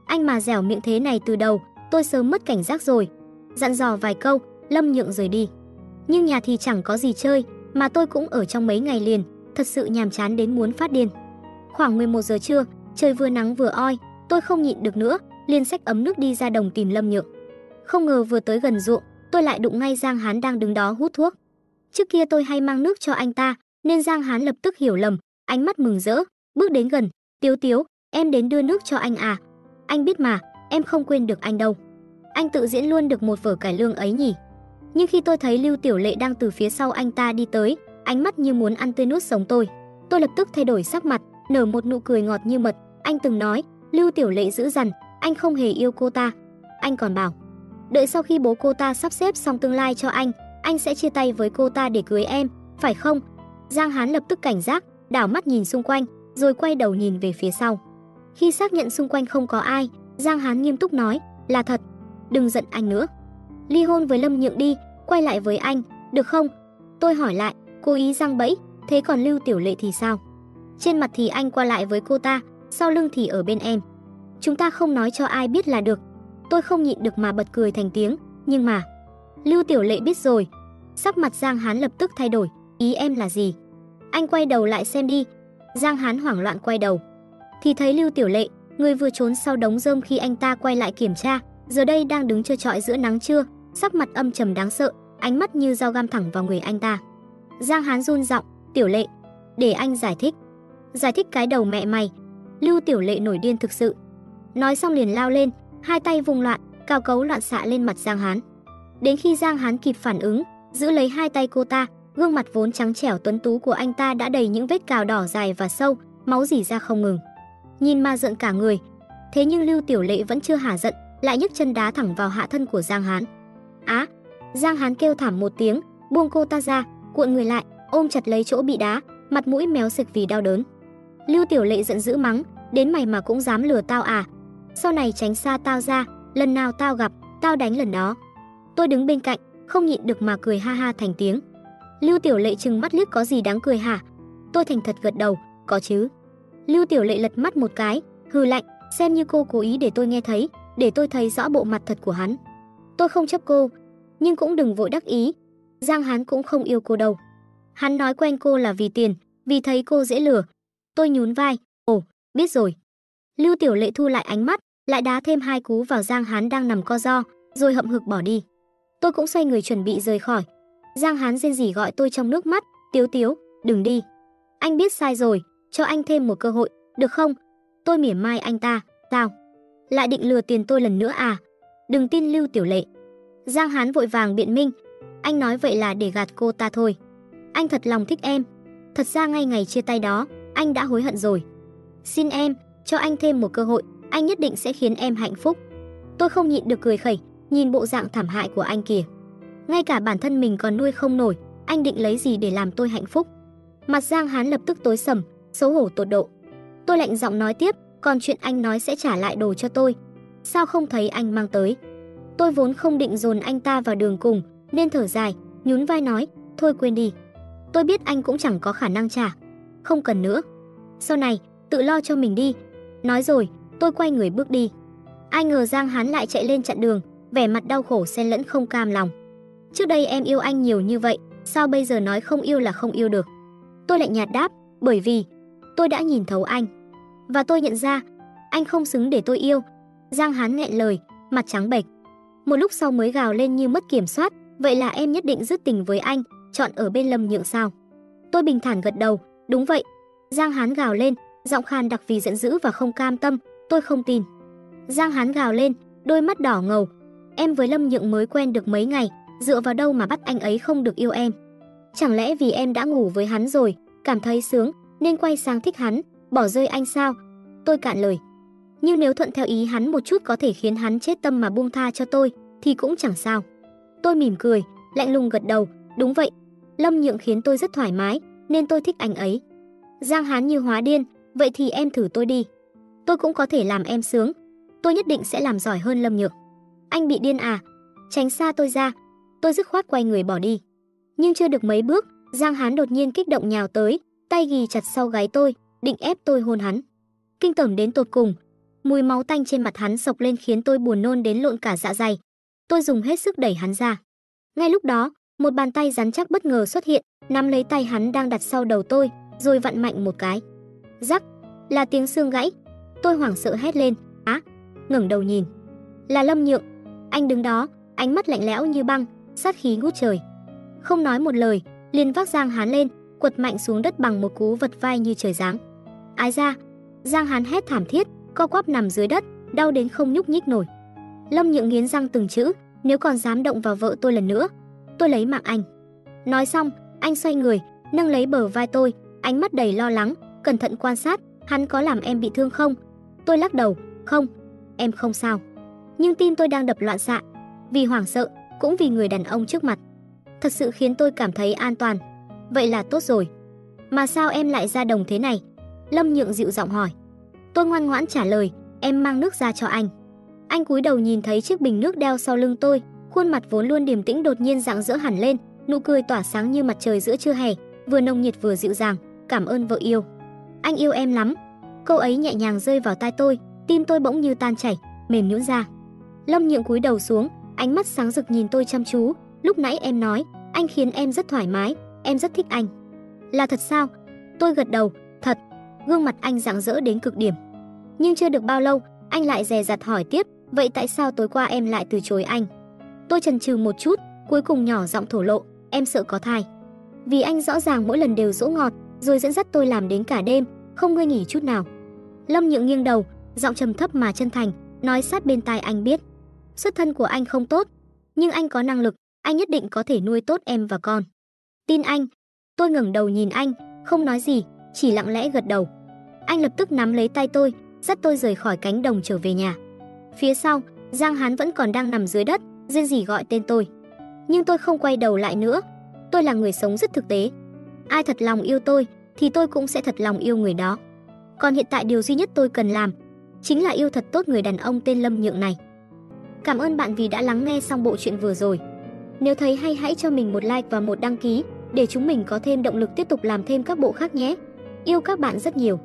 Anh mà dẻo miệng thế này từ đầu, tôi sớm mất cảnh giác rồi. Dặn dò vài câu, Lâm Nhượng rời đi. Nhưng nhà thì chẳng có gì chơi, mà tôi cũng ở trong mấy ngày liền, thật sự nhàm chán đến muốn phát điên. Khoảng 11 giờ trưa, trời vừa nắng vừa oi, tôi không nhịn được nữa, liền xách ấm nước đi ra đồng tìm Lâm Nhượng. Không ngờ vừa tới gần ruộng, tôi lại đụng ngay Giang Hán đang đứng đó hút thuốc. Trước kia tôi hay mang nước cho anh ta, nên Giang Hán lập tức hiểu lầm, ánh mắt mừng rỡ, bước đến gần, "Tiếu Tiếu, em đến đưa nước cho anh à? Anh biết mà, em không quên được anh đâu." Anh tự diễn luôn được một vở cải lương ấy nhỉ? Nhưng khi tôi thấy Lưu Tiểu Lệ đang từ phía sau anh ta đi tới, ánh mắt như muốn ăn tươi nuốt sống tôi, tôi lập tức thay đổi sắc mặt, nở một nụ cười ngọt như mật. Anh từng nói, Lưu Tiểu Lệ giữ dằn, anh không hề yêu cô ta. Anh còn bảo, đợi sau khi bố cô ta sắp xếp xong tương lai cho anh, anh sẽ chia tay với cô ta để cưới em, phải không? Giang Hán lập tức cảnh giác, đảo mắt nhìn xung quanh, rồi quay đầu nhìn về phía sau. Khi xác nhận xung quanh không có ai, Giang Hán nghiêm túc nói, là thật, đừng giận anh nữa. Ly hôn với Lâm Nhượng đi, quay lại với anh, được không? Tôi hỏi lại, cố ý răng bẫy, thế còn Lưu Tiểu Lệ thì sao? Trên mặt thì anh qua lại với cô ta, sau lưng thì ở bên em. Chúng ta không nói cho ai biết là được. Tôi không nhịn được mà bật cười thành tiếng, nhưng mà Lưu Tiểu Lệ biết rồi. Sắc mặt Giang Hán lập tức thay đổi, ý em là gì? Anh quay đầu lại xem đi. Giang Hán hoảng loạn quay đầu, thì thấy Lưu Tiểu Lệ, người vừa trốn sau đống rơm khi anh ta quay lại kiểm tra, giờ đây đang đứng trơ trọi giữa nắng trưa, sắc mặt âm trầm đáng sợ, ánh mắt như dao găm thẳng vào người anh ta. Giang Hán run giọng, "Tiểu Lệ, để anh giải thích." "Giải thích cái đầu mẹ mày." Lưu Tiểu Lệ nổi điên thực sự. Nói xong liền lao lên, hai tay vùng loạn, cao cấu loạn xạ lên mặt Giang Hán. Đến khi Giang Hán kịp phản ứng, giữ lấy hai tay cô ta, gương mặt vốn trắng trẻo tuấn tú của anh ta đã đầy những vết cào đỏ dài và sâu, máu rỉ ra không ngừng. Nhìn ma giận cả người. Thế nhưng Lưu Tiểu Lệ vẫn chưa hả giận, lại nhấc chân đá thẳng vào hạ thân của Giang Hán. Á! Giang Hán kêu thảm một tiếng, buông cô ta ra, cuộn người lại, ôm chặt lấy chỗ bị đá, mặt mũi méo xịch vì đau đớn. Lưu Tiểu Lệ giận dữ mắng, đến mày mà cũng dám lừa tao à? Sau này tránh xa tao ra, lần nào tao gặp, tao đánh lần đó. Tôi đứng bên cạnh, không nhịn được mà cười ha ha thành tiếng. Lưu Tiểu Lệ trừng mắt liếc có gì đáng cười hả? Tôi thành thật gật đầu, có chứ. Lưu Tiểu Lệ lật mắt một cái, hừ lạnh, xem như cô cố ý để tôi nghe thấy, để tôi thấy rõ bộ mặt thật của hắn. Tôi không chấp cô, nhưng cũng đừng vội đắc ý. Giang Hán cũng không yêu cô đâu. Hắn nói quen cô là vì tiền, vì thấy cô dễ lừa. Tôi nhún vai, ồ, biết rồi. Lưu Tiểu Lệ thu lại ánh mắt, lại đá thêm hai cú vào Giang Hán đang nằm co ro, rồi hậm hực bỏ đi. Tôi cũng xoay người chuẩn bị rời khỏi. Giang Hán rên rỉ gọi tôi trong nước mắt, "Tiếu Tiếu, đừng đi. Anh biết sai rồi, cho anh thêm một cơ hội, được không?" Tôi mỉa mai anh ta, "Sao? Lại định lừa tiền tôi lần nữa à? Đừng tin Lưu Tiểu Lệ." Giang Hán vội vàng biện minh, "Anh nói vậy là để gạt cô ta thôi. Anh thật lòng thích em. Thật ra ngay ngày chia tay đó, anh đã hối hận rồi. Xin em, cho anh thêm một cơ hội, anh nhất định sẽ khiến em hạnh phúc." Tôi không nhịn được cười khẩy, nhìn bộ dạng thảm hại của anh kìa. Ngay cả bản thân mình còn nuôi không nổi, anh định lấy gì để làm tôi hạnh phúc? Mặt Giang Hán lập tức tối sầm, xấu hổ tột độ. Tôi lạnh giọng nói tiếp, còn chuyện anh nói sẽ trả lại đồ cho tôi, sao không thấy anh mang tới? Tôi vốn không định dồn anh ta vào đường cùng, nên thở dài, nhún vai nói, thôi quên đi. Tôi biết anh cũng chẳng có khả năng trả, không cần nữa. Sau này, tự lo cho mình đi. Nói rồi, tôi quay người bước đi. Ai ngờ Giang Hán lại chạy lên chặn đường, vẻ mặt đau khổ xen lẫn không cam lòng. Trước đây em yêu anh nhiều như vậy, sao bây giờ nói không yêu là không yêu được? Tôi lại nhạt đáp, bởi vì tôi đã nhìn thấu anh. Và tôi nhận ra, anh không xứng để tôi yêu. Giang Hán nghẹn lời, mặt trắng bệch. Một lúc sau mới gào lên như mất kiểm soát, vậy là em nhất định dứt tình với anh, chọn ở bên Lâm Nhượng sao? Tôi bình thản gật đầu, đúng vậy. Giang Hán gào lên, giọng khan đặc vì giận dữ và không cam tâm, tôi không tin. Giang Hán gào lên, đôi mắt đỏ ngầu, Em với Lâm Nhượng mới quen được mấy ngày, dựa vào đâu mà bắt anh ấy không được yêu em? Chẳng lẽ vì em đã ngủ với hắn rồi, cảm thấy sướng nên quay sang thích hắn, bỏ rơi anh sao? Tôi cạn lời. Nhưng nếu thuận theo ý hắn một chút có thể khiến hắn chết tâm mà buông tha cho tôi thì cũng chẳng sao. Tôi mỉm cười, lạnh lùng gật đầu, đúng vậy. Lâm Nhượng khiến tôi rất thoải mái, nên tôi thích anh ấy. Giang Hán như hóa điên, vậy thì em thử tôi đi. Tôi cũng có thể làm em sướng. Tôi nhất định sẽ làm giỏi hơn Lâm Nhượng. Anh bị điên à? Tránh xa tôi ra. Tôi dứt khoát quay người bỏ đi. Nhưng chưa được mấy bước, Giang Hán đột nhiên kích động nhào tới, tay ghì chặt sau gáy tôi, định ép tôi hôn hắn. Kinh tởm đến tột cùng, Mùi máu tanh trên mặt hắn sộc lên khiến tôi buồn nôn đến lộn cả dạ dày. Tôi dùng hết sức đẩy hắn ra. Ngay lúc đó, một bàn tay rắn chắc bất ngờ xuất hiện, nắm lấy tay hắn đang đặt sau đầu tôi, rồi vặn mạnh một cái. Rắc, là tiếng xương gãy. Tôi hoảng sợ hét lên, á, ngẩng đầu nhìn. Là Lâm Nhượng. Anh đứng đó, ánh mắt lạnh lẽo như băng, sát khí ngút trời. Không nói một lời, liền vác Giang Hán lên, quật mạnh xuống đất bằng một cú vật vai như trời giáng. Ái ra, Giang Hán hét thảm thiết, co quắp nằm dưới đất, đau đến không nhúc nhích nổi. Lâm Nhượng nghiến răng từng chữ, nếu còn dám động vào vợ tôi lần nữa, tôi lấy mạng anh. Nói xong, anh xoay người, nâng lấy bờ vai tôi, ánh mắt đầy lo lắng, cẩn thận quan sát, hắn có làm em bị thương không? Tôi lắc đầu, không, em không sao. Nhưng tim tôi đang đập loạn xạ, vì hoảng sợ, cũng vì người đàn ông trước mặt. Thật sự khiến tôi cảm thấy an toàn. Vậy là tốt rồi. Mà sao em lại ra đồng thế này? Lâm Nhượng dịu giọng hỏi. Tôi ngoan ngoãn trả lời, em mang nước ra cho anh. Anh cúi đầu nhìn thấy chiếc bình nước đeo sau lưng tôi, khuôn mặt vốn luôn điềm tĩnh đột nhiên rạng rỡ hẳn lên, nụ cười tỏa sáng như mặt trời giữa trưa hè, vừa nồng nhiệt vừa dịu dàng, cảm ơn vợ yêu. Anh yêu em lắm. Câu ấy nhẹ nhàng rơi vào tai tôi, tim tôi bỗng như tan chảy, mềm nhũn ra. Lâm Nhượng cúi đầu xuống, ánh mắt sáng rực nhìn tôi chăm chú, lúc nãy em nói, anh khiến em rất thoải mái, em rất thích anh. Là thật sao? Tôi gật đầu, thật. Gương mặt anh rạng rỡ đến cực điểm. Nhưng chưa được bao lâu, anh lại dè dặt hỏi tiếp, vậy tại sao tối qua em lại từ chối anh? Tôi chần chừ một chút, cuối cùng nhỏ giọng thổ lộ, em sợ có thai. Vì anh rõ ràng mỗi lần đều dỗ ngọt, rồi dẫn dắt tôi làm đến cả đêm, không ngơi nghỉ chút nào. Lâm Nhượng nghiêng đầu, giọng trầm thấp mà chân thành, nói sát bên tai anh biết. Xuất thân của anh không tốt, nhưng anh có năng lực, anh nhất định có thể nuôi tốt em và con. Tin anh. Tôi ngẩng đầu nhìn anh, không nói gì, chỉ lặng lẽ gật đầu. Anh lập tức nắm lấy tay tôi, dắt tôi rời khỏi cánh đồng trở về nhà. Phía sau, Giang Hán vẫn còn đang nằm dưới đất, rên rỉ gọi tên tôi. Nhưng tôi không quay đầu lại nữa. Tôi là người sống rất thực tế. Ai thật lòng yêu tôi thì tôi cũng sẽ thật lòng yêu người đó. Còn hiện tại điều duy nhất tôi cần làm chính là yêu thật tốt người đàn ông tên Lâm Nhượng này. Cảm ơn bạn vì đã lắng nghe xong bộ truyện vừa rồi. Nếu thấy hay, hãy cho mình một like và một đăng ký để chúng mình có thêm động lực tiếp tục làm thêm các bộ khác nhé. Yêu các bạn rất nhiều.